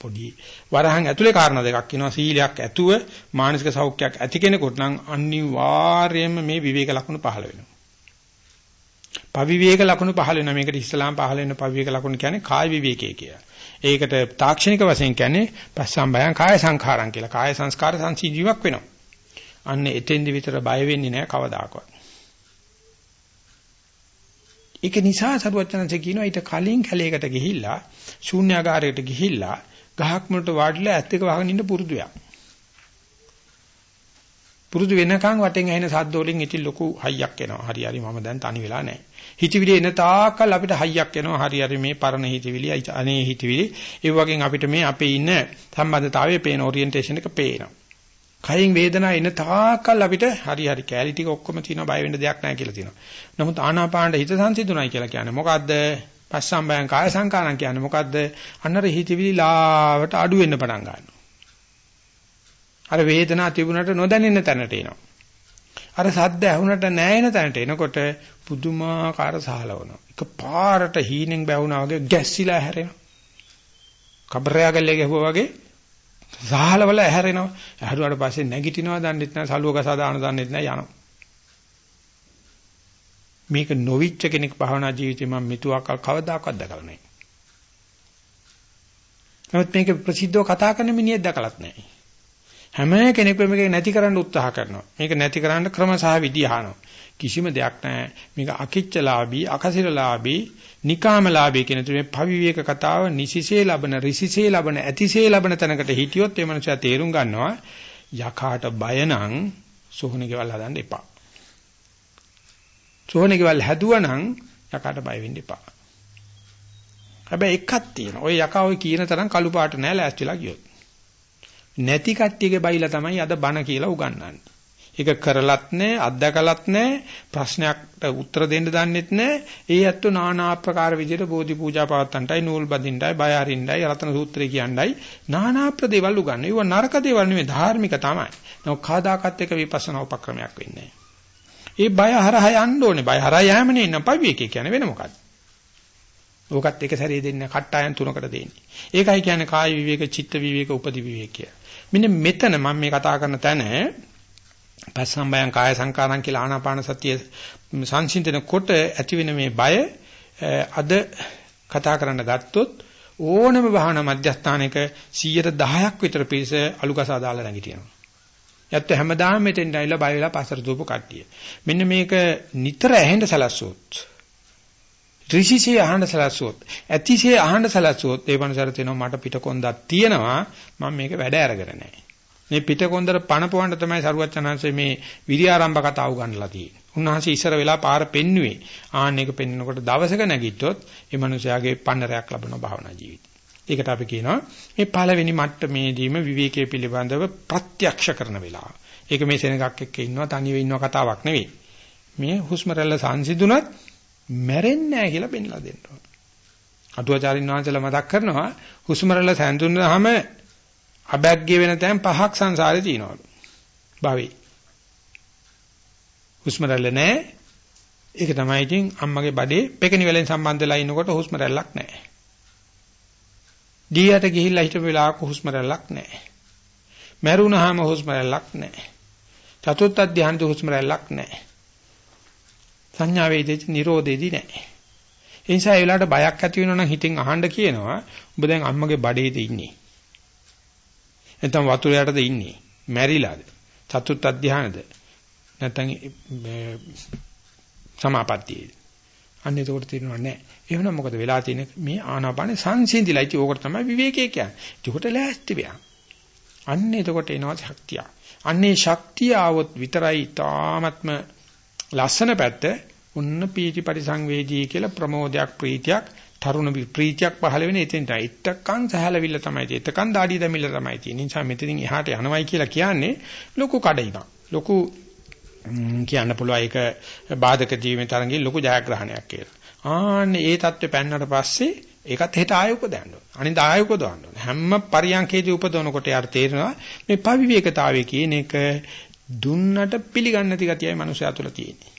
පොඩි වරහන් ඇතුලේ කාරණා දෙකක් කියනවා සීලයක් ඇතුව මානසික සෞඛ්‍යයක් ඇති කෙනෙකුට නම් අනිවාර්යයෙන්ම මේ විවේක ලක්ෂණ පහළ වෙනවා. පවිවේක ලක්ෂණ පහළ වෙනවා. මේකට ඉස්ලාම් පහළ වෙන පවිවේක ලක්ෂණ කියන්නේ කාය විවේකයේ කියලා. ඒකට තාක්ෂණික වශයෙන් කියන්නේ පස්සම්බයං කාය සංඛාරං කියලා. කාය සංස්කාර සංසිජීවක් වෙනවා. අන්න එතෙන්දි විතර බය වෙන්නේ නැහැ කවදාකවත්. ඒක නිසා සරුවචනන්සේ කියනවා ඊට කලින් කැලේකට ගිහිල්ලා ශූන්‍යාකාරයකට ගිහිල්ලා ගහක් මුලට වාඩිලා ඇත් එක වහගෙන ඉන්න පුරුදුයක්. පුරුදු වෙනකන් වටෙන් ඇහෙන සද්ද වලින් ඉතින් ලොකු හයියක් එනවා. හරි හරි මම දැන් තනි වෙලා නැහැ. හිතවිලි එන තාක්කල් අපිට හයියක් එනවා. හරි හරි මේ පරණ හිතවිලි අනේ හිතවිලි. ඒ වගේ අපිට මේ අපේ ඉන්න සම්බන්ධතාවයේ පේන ඔරියන්ටේෂන් එක පේනවා. කයින් වේදනාව එන තාකල් අපිට හරි හරි කැලී ටික ඔක්කොම තියෙනවා බය වෙන්න දෙයක් නැහැ කියලා තියෙනවා. නමුත් ආනාපානට හිත සංසිඳුණයි කියලා කියන්නේ මොකද්ද? පස්සම්බයං කාය සංකාරම් කියන්නේ මොකද්ද? අන්නර හිතවිලි ලාවට අඩු වෙන්න පටන් ගන්නවා. අර වේදනාව තිබුණට නොදැනෙන තැනට එනවා. අර සද්ද ඇහුණට නැයෙන තැනට එනකොට පුදුමාකාර සහලවනවා. එක පාරට හීනෙන් බැවුනා වගේ ගැස්සිලා හැරෙනවා. කබරයාගල්ලේ ගැහුවා වගේ සාහලවල ඇහැරෙනවා. ඇහැරුවාට පස්සේ නැගිටිනවා දන්නෙත් නැහැ, සලුව ගසා දාන දන්නෙත් නැහැ යනවා. මේක නොවිච්ච කෙනෙක් භවනා ජීවිතේ මම මිතුවක් කවදාකවත් දැකලා නැහැ. නමුත් මේක ප්‍රසිද්ධව කතා කරන මිනිහෙක් දැකලත් නැහැ. හැම කෙනෙක්ම මේක නැති කරන්න උත්සාහ කරනවා. මේක නැති කරන්න ක්‍රම සහ විදි අහනවා. කිසිම දෙයක් නැහැ. මේක අකිච්චලාභී, අකසිරලාභී, නිකාමලාභී කියන තුනේ පවිවේක කතාව නිසිසේ ලබන, රිසිසේ ලබන, ඇතිසේ ලබන තැනකට හිටියොත් ඒ මනුස්සයා තේරුම් ගන්නවා යකාට බය නම් සෝහනකවල් හදන්න එපා. සෝහනකවල් හැදුවනම් යකාට බය වෙන්න එපා. හැබැයි එකක් තියෙනවා. ওই යකා ওই කියන තරම් කළු පාට නෑ ලෑස්තිලා ගියොත්. නැති කට්ටියගේ බයිලා තමයි අද බන කියලා උගන්වන්නේ. ඒක කරලත් නැහැ, අත්දකලත් නැහැ, ප්‍රශ්නයක්ට උත්තර දෙන්න දන්නෙත් නැහැ. ඒ ඇත්තෝ নানা ආකාර විදිහට බෝධි පූජා පවත්තන්ටයි, නූල් බඳින්නයි, බය අරින්නයි, රතන සූත්‍රය කියන්නයි নানা ප්‍රදේවල් උගන්වන. ඒව නරක දේවල් නෙමෙයි ධාර්මික තමයි. නෝ කාදාකත් එක විපස්සනා උපක්‍රමයක් වෙන්නේ ඒ බය හරහා යන්න ඕනේ. බය හරහා යෑමනේ ඉන්න පවිවේකේ කියන්නේ වෙන මොකක්ද? ඕකත් එක සැරේ දෙන්න කට්ටායන් තුනකට දෙන්නේ. ඒකයි කියන්නේ කාය විවේක, චිත්ත විවේක, උපදි විවේක කියලා. මෙන්න මෙතන මම මේ කතා කරන තැන පස්සම්බයං කාය සංකාරං කියලා ආනාපාන සතිය සංසිඳනකොට ඇතිවෙන මේ බය අද කතා කරන්න ගත්තොත් ඕනම භාවනා මධ්‍යස්ථානයක 110ක් විතර පිරිස අලුකසා දාලා නැගිටිනවා. යත් හැමදාම මෙතෙන්ට ඇවිල්ලා බය වෙලා පස්සට දුවපු කට්ටිය. මෙන්න මේක නිතර ඇහෙන්න සලස්සුවොත්. ඍෂිසේ අහන්න සලස්සුවොත්, ඇතිසේ අහන්න සලස්සුවොත් ඒ වන්සර තේනවා මට පිටකොන්දක් තියෙනවා මම මේක වැඩ අරගෙන නැහැ. මේ පිටකොන්දර පණපවන්න තමයි සරුවචනංශයේ මේ විරියාරම්භ කතාව උගන්වලා තියෙන්නේ. උන්වහන්සේ ඉස්සර වෙලා පාර පෙන්නුවේ. ආන්න එක පෙන්නකොට දවසක නැගිට්ටොත් ඒ මනුස්සයාගේ පන්නරයක් ලැබෙන භාවනා ජීවිතය. ඒකට අපි කියනවා මේ පළවෙනි මට්ටමේදීම විවේකයේ පිළිබඳව ප්‍රත්‍යක්ෂ කරන වෙලාව. ඒක මේ සෙනගක් එක්ක ඉන්නවා තනියම ඉන්නවා කතාවක් නෙවෙයි. මේ හුස්ම රැල්ල සංසිඳුණත් මැරෙන්නේ නැහැ කියලා පෙන්ලා දෙන්න ඕන. අටුවාචාරින් වහන්සේලා මතක් කරනවා හුස්ම රැල්ල සංසිඳුනහම අබැග්ගේ වෙන තැන් පහක් සංසාරේ තියෙනවලු. භවී. හුස්ම රැල්ල නැහැ. ඒක තමයි ඉතින් අම්මගේ බඩේ පෙකණි වලින් සම්බන්ධ වෙලා ඉන්නකොට හුස්ම රැල්ලක් නැහැ. දීයට ගිහිල්ලා හිටපු වෙලාවක හුස්ම රැල්ලක් නැහැ. මැරුණාම හුස්ම රැල්ලක් නැහැ. චතුත්ථ ධානයේ හුස්ම රැල්ලක් නැහැ. සංඥා වේදේච නිරෝධේදී නැහැ. ඒ නිසා ඒ වෙලාවට බයක් ඇති වෙනවා නම් හිතෙන් අහන්න කියනවා ඔබ දැන් අම්මගේ බඩේද ඉන්නේ. නැත්නම් වතුර යටද ඉන්නේ. මැරිලාද? චතුත්ථ ධානයද? නැත්නම් සමාපත්තියේද? අන්න එතකොට තේරෙනවා නෑ. එහෙනම් මොකද වෙලා තියෙන්නේ මේ ආනාපාන සංසිඳිලා. ඉතින් ඕකට තමයි විවේකයේ කියන්නේ. ඒකට ලෑස්ති වෙනවා. අන්න එතකොට එනවා ශක්තිය. අන්නේ ශක්තිය આવොත් විතරයි තාමත්ම ලස්සන පැත්ත උන්න පීටි පරිසංවේදී කියලා ප්‍රමෝදයක් ප්‍රීතියක් තරුණ ප්‍රීතියක් පහළ වෙන එතෙන්ට එත්තකන් සහැලවිල්ල තමයි තියෙන්නේ. එත්තකන් දාඩිය දැමිල්ල තමයි තියෙන්නේ. නිසා මෙතනින් එහාට යනවයි කියලා කියන්නේ ලොකු කඩයිමක්. ලොකු කියන්න පුළුවන් ඒක බාධක ජීවිතේ තරංගේ ලොකු ජයග්‍රහණයක් කියලා. ආන්නේ ඒ தත්ත්වෙ පැන්නට පස්සේ ඒකත් හෙට ආයෙ උපදවන්න ඕන. අනිත් ආයෙ උපදවන්න ඕන. හැම පරියන්කේදී උපදවනකොට යාර තේරෙනවා මේ පවිවේකතාවය කියන එක දුන්නට පිළිගන්න නැති ගතියයි මනුස්සයා තුළ තියෙන්නේ.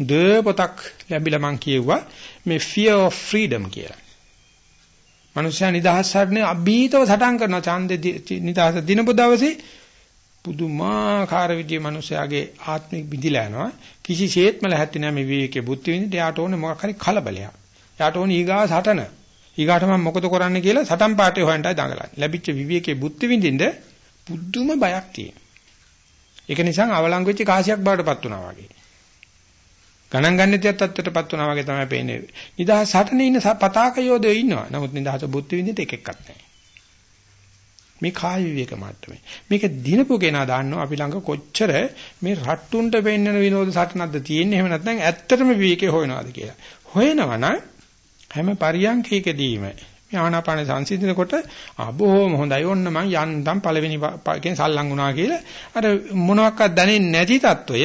ද පොතක් ලැබිලා මං කියෙව්වා මේ fear of freedom කියලා. මනුස්සයා නිදහස් හරනේ අභීතව සටන් කරනවා ඡන්දේ නිදහස දිනපු දවසේ පුදුමාකාර විදිහේ මිනිස්යාගේ ආත්මික බිඳිලා යනවා. කිසිසේත්ම ලැහැත්ති නැහැ මේ විවේකයේ බුද්ධ විඳින්න. එයාට ඕනේ මොකක් හරි කලබලයක්. එයාට ඕනේ ඊගා සටන. ඊගාට මම මොකද කරන්න කියලා සටන් පාටේ හොයන්නයි දඟලන්නේ. ලැබිච්ච විවේකයේ බුද්ධ විඳින්න පුදුම බයක් තියෙනවා. ඒක නිසා අවලංගු වෙච්ච කාසියක් බාටපත් වුණා වගේ. ගණන් ගන්න තියත් තත්ත්වයටපත් වුණා වගේ තමයි පේන්නේ. නිදහස් සටනේ ඉන්න පතාක යෝධයෝ ඉන්නවා. නමුත් නිදහස බුද්ධ විඳින්න එක එකක් නැහැ. මේ කාය විවේක මට්ටමේ. මේක දිනපු කෙනා දන්නවා අපි ළඟ කොච්චර මේ රට්ටුන්ට වෙන්නන විනෝද සටනක්ද තියෙන්නේ. එහෙම නැත්නම් ඇත්තටම විවේකේ හොයනවාද කියලා. හොයනවා නම් හැම පරියන්කයකදීම මේ ආනාපාන සංසිඳනකොට අබෝම හොඳයි. ඔන්න මං යන්නම් පළවෙනි කෙන සල්ලං වුණා කියලා. අර මොනවත් දැනෙන්නේ නැති తত্ত্বය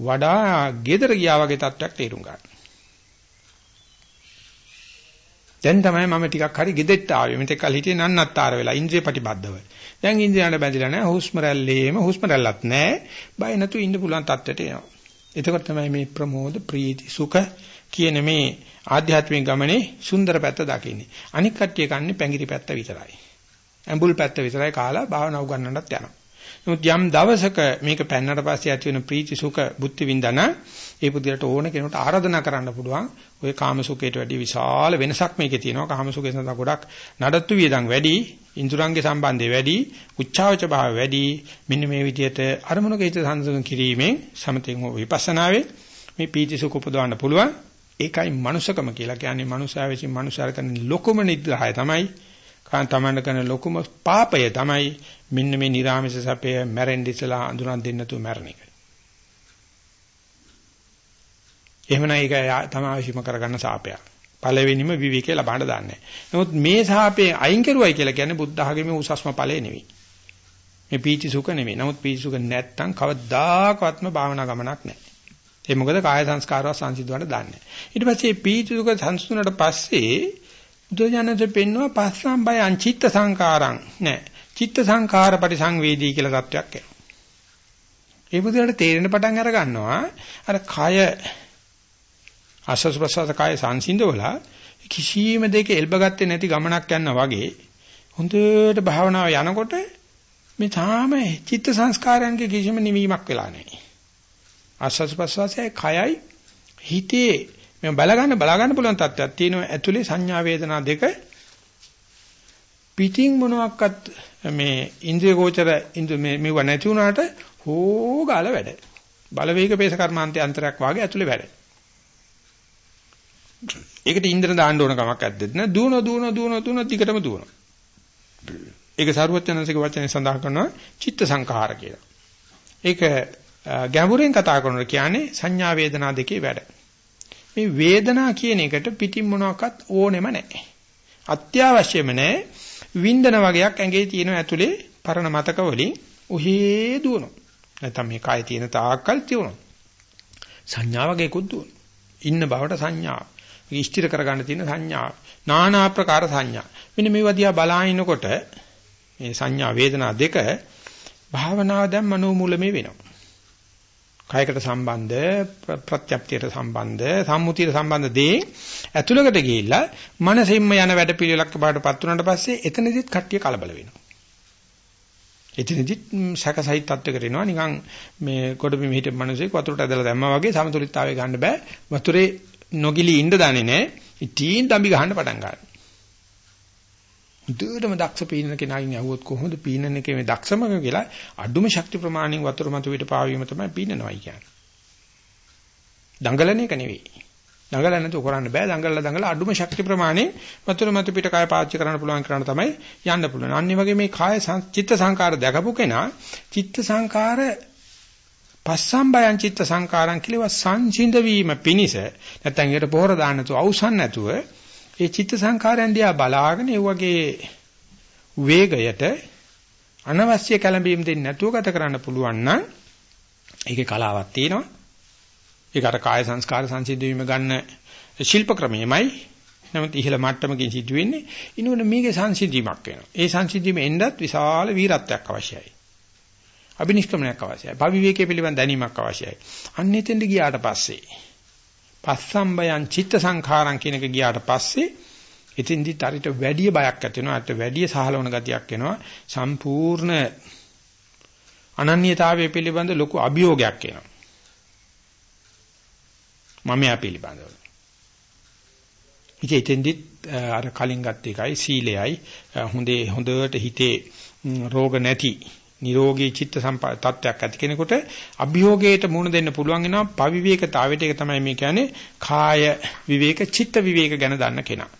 වඩා gedara ගියා වගේ තත්ත්වයක් තේරුම් ගන්න. දැන් තමයි මම ටිකක් හරි ගෙදෙට්ට ආවේ. මෙතෙක් කල හිටියේ නන්නත්තර වෙලා ඉන්ද්‍රිය ප්‍රතිබද්ධව. දැන් ඉන්ද්‍රියන්ට බැඳිලා නැහැ. හුස්ම රැල්ලේම හුස්ම රැල්ලත් නැහැ. බය නැතු ඉන්න පුළුවන් තත්ත්වයට එනවා. එතකොට තමයි මේ ප්‍රමෝද ප්‍රීති සුඛ කියන මේ ආධ්‍යාත්මික ගමනේ සුන්දර පැත්ත දකින්නේ. අනික් කට්ටිය කන්නේ පැංගිරි පැත්ත විතරයි. ඇඹුල් පැත්ත විතරයි කාලා භාවනා උගන්නන්නත් යනවා. නමුත් යම් දවසක මේක පැන්නට පස්සේ ඇති වෙන ප්‍රීති සුඛ බුද්ධ විඳන ඒ පුදියට ඕන කෙනෙකුට ආරාධනා කරන්න පුළුවන්. ওই කාමසුඛයට වැඩි විශාල වෙනසක් මේකේ තියෙනවා. කාමසුඛේ සඳහා ගොඩක් නඩත්තු වියදම් වැඩි ඉන්ද්‍රයන්ගේ සම්බන්ධය වැඩි උච්චාවච භාව වැඩි. මෙන්න මේ විදිහට අරමුණක හිත සංසුන් කිරීමෙන් සමතෙන් විපස්සනාවේ මේ පීති සුඛ උපදවන්න පුළුවන්. ඒකයි මනුෂකම කියලා කියන්නේ. මනුෂයා විසින් මනුෂයාර කරන ලොකුම නිග්‍රහය තමයි කාන් තමන්න කරන ලොකුම පාපය තමයි මෙන්න මේ නිර්ාමස සැපය මැරෙන්න ඉස්සලා අඳුරන් දෙන්න තු මැරණ එක. එහෙමනම් ඒක තමයි විශ්ම කරගන්න සාපයක්. පළවෙනිම විවිකේ ලබන්න දාන්නේ. නමුත් මේ සාපේ අයින් කරුවයි කියලා කියන්නේ බුද්ධ ආගමේ උසස්ම ඵලය නෙවෙයි. මේ පීචි සුඛ නෙවෙයි. නමුත් පීචි සුඛ නැත්තම් කවදාකවත්ම භාවනා ගමනක් නැහැ. ඒ මොකද කාය සංස්කාරව සංසිඳවන්න දාන්නේ. ඊට පස්සේ පීචි සුඛ සංසිඳුණාට පස්සේ බුදුජානක පෙන්නවා පස්සම් බය අංචිත්ත සංකාරං. නෑ. චිත්ත සංකාර පරිසංවේදී කියලා தත්වයක් එනවා. ඒ පුදුරට තේරෙන පටන් අර ගන්නවා. අර කය ආස්වාස් ප්‍රසවාස කය සංසිඳවලා කිසියම් දෙයක එල්බ ගත්තේ නැති ගමනක් යනවා වගේ හොඳට භාවනාව යනකොට මේ තාම චිත්ත සංස්කාරයන්ගේ කිසිම නිවීමක් වෙලා නැහැ. ආස්වාස් ප්‍රසවාසයයි කයයි හිතේ මම බලගන්න බලාගන්න පුළුවන් තත්ත්වයක් තියෙනවා ඇතුලේ සංඥා වේදනා දෙක පිටින් මොනවාක්වත් මේ ඉන්ද්‍රිය ගෝචර මේ මෙව නැති වුණාට හොගාල වැඩ. බලවේග පේස කර්මාන්තයේ අන්තරයක් වාගේ ඇතුලේ වැඩ. ඒකට ඉන්ද්‍රන දාන්න ඕන කමක් නැද්ද නේ දුවන දුවන දුවන දුවන ටිකටම දුවන. ඒක සාරවත්යන්සේක වචනේ සඳහන් කරනවා චිත්ත සංඛාර කියලා. ඒක ගැඹුරෙන් කතා කරනකොට කියන්නේ සංඥා වේදනා දෙකේ වැඩ. මේ වේදනා කියන එකට පිටින් මොනවාක්වත් ඕනෙම නැහැ. අත්‍යවශ්‍යම නැහැ. වින්දන වගේක් ඇඟේ තියෙන ඇතුලේ පරණ මතක වලින් උහේ දුවනවා. නැත්නම් මේ කය තියෙන තාක්කල් තියුණා. සංඥා වගේකුත් දුවනවා. ඉන්න බවට සංඥා. ඉෂ්ටිර කරගන්න තියෙන සංඥා. নানা ආකාර සංඥා. මෙන්න මේවා දිහා බලාහිනකොට මේ සංඥා වේදනා දෙක භාවනාව දැන් මනෝමූලමේ වෙනවා. කයකට සම්බන්ධ ප්‍රත්‍යක්තියට සම්බන්ධ සම්මුතියට සම්බන්ධ දේ ඇතුළකට ගිහිල්ලා මනසින්ම යන වැඩ පිළිවෙලක් බාටපත් වුණාට පස්සේ එතනදිත් කට්ටිය කලබල වෙනවා. එතනදිත් සැකසහිත තත්ත්වයකට එනවා නිකන් මේ කොඩබිම හිටපු මිනිසෙක් වතුරට ඇදලා දැම්මා වගේ සමතුලිතතාවය ගන්න බෑ. වතුරේ නොගිලී ඉන්න දන්නේ නැහැ. ඉතින් දම්බි ගහන්න පටන් ගන්නවා. දුරම දක්ෂ පීනන කෙනාගෙන් අහුවොත් කොහොමද පීනන එකේ මේ දක්ෂමක කියලා අඩුම ශක්ති ප්‍රමාණයෙන් වතුර මත පිට පාවීම තමයි පීනනවයි කියන්නේ. දඟලන එක නෙවෙයි. දඟලන්න නැතුව කරන්න බෑ. දඟලලා දඟලලා අඩුම ශක්ති ප්‍රමාණයෙන් වතුර මත පිට කය පාවිච්චි කරන්න පුළුවන් කරන්න තමයි යන්න පුළුවන්. අනිත් වගේ මේ කාය චිත්ත සංකාර දැකපු කෙනා චිත්ත සංකාර පස්සම්බයං චිත්ත සංකාරං කියලා සංසිඳ වීම පිනිස නැත්නම් ඒකට පොහොර දාන්න නැතුව අවසන් නැතුව ඒ චිත්ත සංකාරයන් දිහා බලාගෙන ඒ වගේ වේගයට අනවශ්‍ය කැළඹීම් දෙන්නේ නැතුව ගත කරන්න පුළුවන් නම් ඒකේ කලාවක් තියෙනවා. ඒක අර කාය සංස්කාර සංසිද්ධ වීම ගන්න ශිල්ප ක්‍රමයමයි. නමුත් ඉහළ මට්ටමකින් සිදු වෙන්නේ ඉන්නවනේ මේකේ සංසිද්ධීමක් වෙනවා. ඒ සංසිද්ධීම එන්නත් විශාල වීරත්වයක් අවශ්‍යයි. අබිනිෂ්ක්‍මණයක් අවශ්‍යයි. භවිවේකයේ පිළිබඳ දැනීමක් අවශ්‍යයි. අන්න එතෙන්ට ගියාට පස්සේ පස්සම්බයං චිත්ත සංඛාරං කියන එක ගියාට පස්සේ ඉතින්දි තරට වැඩි බයක් ඇති වෙනවා. අට වැඩි සහලවන ගතියක් එනවා. සම්පූර්ණ අනන්‍යතාවය පිළිබඳ ලොකු අභියෝගයක් එනවා. මම යා පිළිබඳව. ඉතින්දි අර කලින් ගත්ත එකයි සීලයයි හොඳේ හොඳට හිතේ රෝග නැති නිරෝගී චිත්ත තත්ත්වයක් ඇති කෙනෙකුට අභියෝගයට මුහුණ දෙන්න පුළුවන් වෙනවා පවිවේකතාවයට ඒක තමයි මේ කියන්නේ කාය විවේක චිත්ත විවේක ගැන දන්න කෙනා.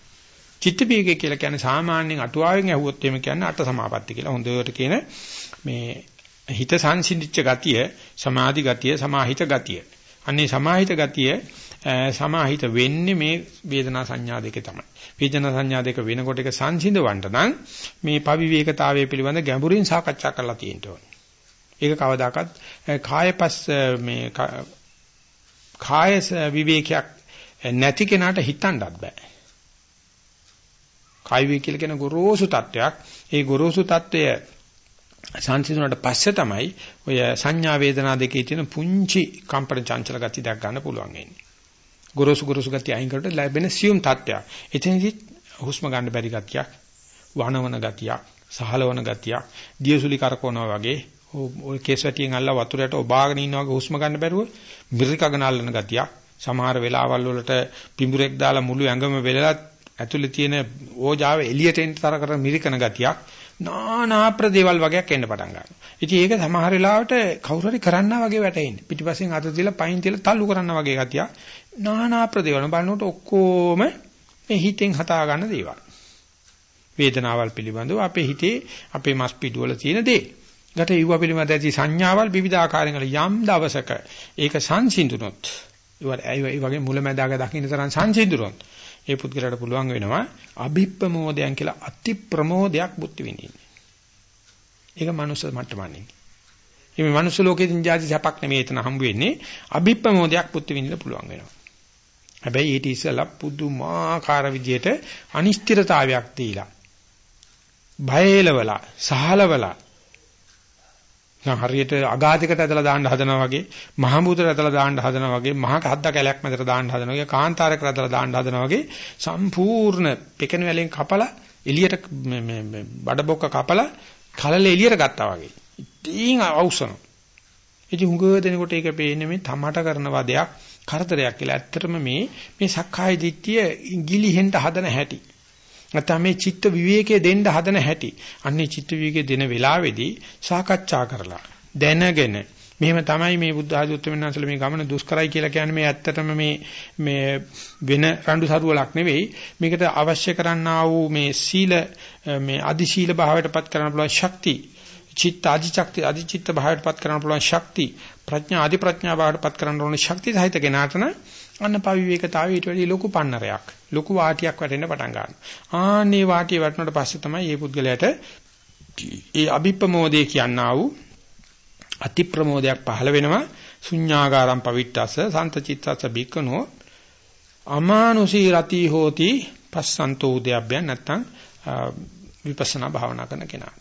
චිත්ත විවේක කියලා කියන්නේ සාමාන්‍යයෙන් අටුවාවෙන් ඇහුවොත් එහෙම කියන්නේ අට සමාපatti කියලා. හොඳට කියන මේ හිත සංසිඳිච්ච ගතිය, සමාධි ගතිය, සමාහිත ගතිය. අන්නේ සමාහිත ගතිය සමාහිත වෙන්නේ මේ වේදනා සංඥා දෙකේ තමයි. වේදනා සංඥා දෙක වෙනකොට ඒක සංසිඳවන්න නම් මේ පවිවේකතාවය පිළිබඳ ගැඹුරින් සාකච්ඡා කරලා තියෙන්න ඕනේ. ඒක කවදාකවත් කායපස් මේ කාය විවේකයක් නැති කෙනාට හිතන්නත් බෑ. කාය විවේක කියලා කියන ගොරෝසු තත්වයක්. ඒ ගොරෝසු තත්වය සංසිඳුණාට පස්සේ තමයි ඔය සංඥා වේදනා දෙකේ තියෙන පුංචි කම්පන චංචල ගති දක් ගන්න පුළුවන් වෙන්නේ. ගොරෝසු ගොරෝසු ගතිය අයින් කරලා ලැබෙන සියුම් තත්ත්වයක්. එතනදි හුස්ම ගන්න බැරි ගතියක්, වනවන ගතියක්, සහලවන ගතියක්, දියසුලි කරකවනවා වගේ ඔය කේස් වැටියෙන් අල්ල වතුරට ඔබාගෙන ඉන්නා වගේ හුස්ම ගන්න බැරුව මිරිකගෙන අල්ලන ගතියක්. සමහර වෙලාවල් වලට පිඹුරෙක් දාලා මුළු ඇඟම වෙලලා ඇතුලේ තියෙන ඕජාව එළියට එන්න තර කර මිරිකන ගතියක්. නානා ප්‍රදේවල් වගේක් එන්න පටන් ගන්නවා. ඉතින් ඒක සමහර වෙලාවට කවුරු හරි කරන්නා වගේ වැටෙන්නේ. පිටිපස්සෙන් අත තියලා පයින් තියලා තල්ලු කරන්නා වගේ ගතියක්. නානා ප්‍රදේවල් බලනකොට ඔක්කොම මේ හිතෙන් හතා ගන්න දේවල්. වේදනාවල් පිළිබඳව අපේ හිතේ අපේ මස් පිටුවල තියෙන දේ. ගැට යුව පිළිබඳ ඇති සංඥාවල් විවිධ ආකාරයෙන් යම් දවසක ඒක සංසිඳුනොත් ඒ වගේ මුලැමැදාක දකින්න තරම් සංසිඳුනොත් ඒ පුද්ගලයාට පුළුවන් වෙනවා අභිප්‍රමෝදයන් කියලා අති ප්‍රමෝදයක් බුද්ධ විඳින්න. ඒක මනුස්ස මට්ටමන්නේ. මේ මනුස්ස ලෝකෙකින් ජාති සැපක් නෙමෙයි එතන හම්බ වෙන්නේ අභිප්‍රමෝදයක් බුද්ධ විඳින්න පුළුවන් වෙනවා. හැබැයි ඊට ඉස්සෙල්ලා පුදුමාකාර විදියට අනිශ්චිතතාවයක් දීලා බයලවලා සහලවලා නිකන් හරියට අගාධයකට ඇදලා දාන්න හදනවා වගේ, මහ මුදට ඇදලා දාන්න හදනවා වගේ, මහ කද්ද කැලයක් මැදට දාන්න හදනවා වගේ, කාන්තාරයකට ඇදලා දාන්න හදනවා වගේ සම්පූර්ණ පෙකෙන වැලෙන් කපලා එළියට මේ මේ බඩබොක්ක කපලා කලල එළියට ගත්තා වගේ. ඉතින් අවසන. ඉතින් හුඟ දෙනකොට ඒක පේන්නේ මේ තමට කරන වදයක් කරදරයක් කියලා. ඇත්තටම මේ මේ සක්කාය දිට්ඨිය ගිලිහෙන්න හදන හැටි. නැත්නම් මේ චිත්ත විවේකයේ දෙන්න හදන හැටි. අන්නේ චිත්ත විවේකයේ දෙන වෙලාවේදී සාකච්ඡා කරලා දැනගෙන මෙහෙම තමයි මේ බුද්ධ ආදී උත්තරමනසල මේ ගමන දුෂ්කරයි කියලා කියන්නේ මේ ඇත්තටම මේ මේ වෙන රණ්ඩු සරුවලක් නෙවෙයි මේකට අවශ්‍ය කරන්නා වූ මේ සීල මේ අදි සීල භාවයටපත් කරන්න පුළුවන් ශක්තිය චිත්ත අධිචක්ති අධිචිත්ත භාවයටපත් කරන්න පුළුවන් ශක්ති ප්‍රඥා අධි ප්‍රඥා භාවයටපත් කරන්න ඕන ශක්තිය සහිත කෙනාට නම් අන්න පවිවේකතාවය ඊට වැඩි ලොකු පන්නරයක් ලොකු වාටියක් වැටෙන්න පටන් ගන්නවා. ආන්නේ වාටිය වැටුණාට පස්සේ තමයි මේ පුද්ගලයාට ඒ අභිප්‍රමෝදේ කියනා වූ අති ප්‍රමෝදයක් පහළ වෙනවා. ශුඤ්ඤාගාරම් පවිට්ටස සන්තචිත්තස බිකනෝ අමානුෂී රති හෝති පස්සන්තෝ උද්‍යබ්බයන් නැත්තම් විපස්සනා භාවනා කරන කෙනා.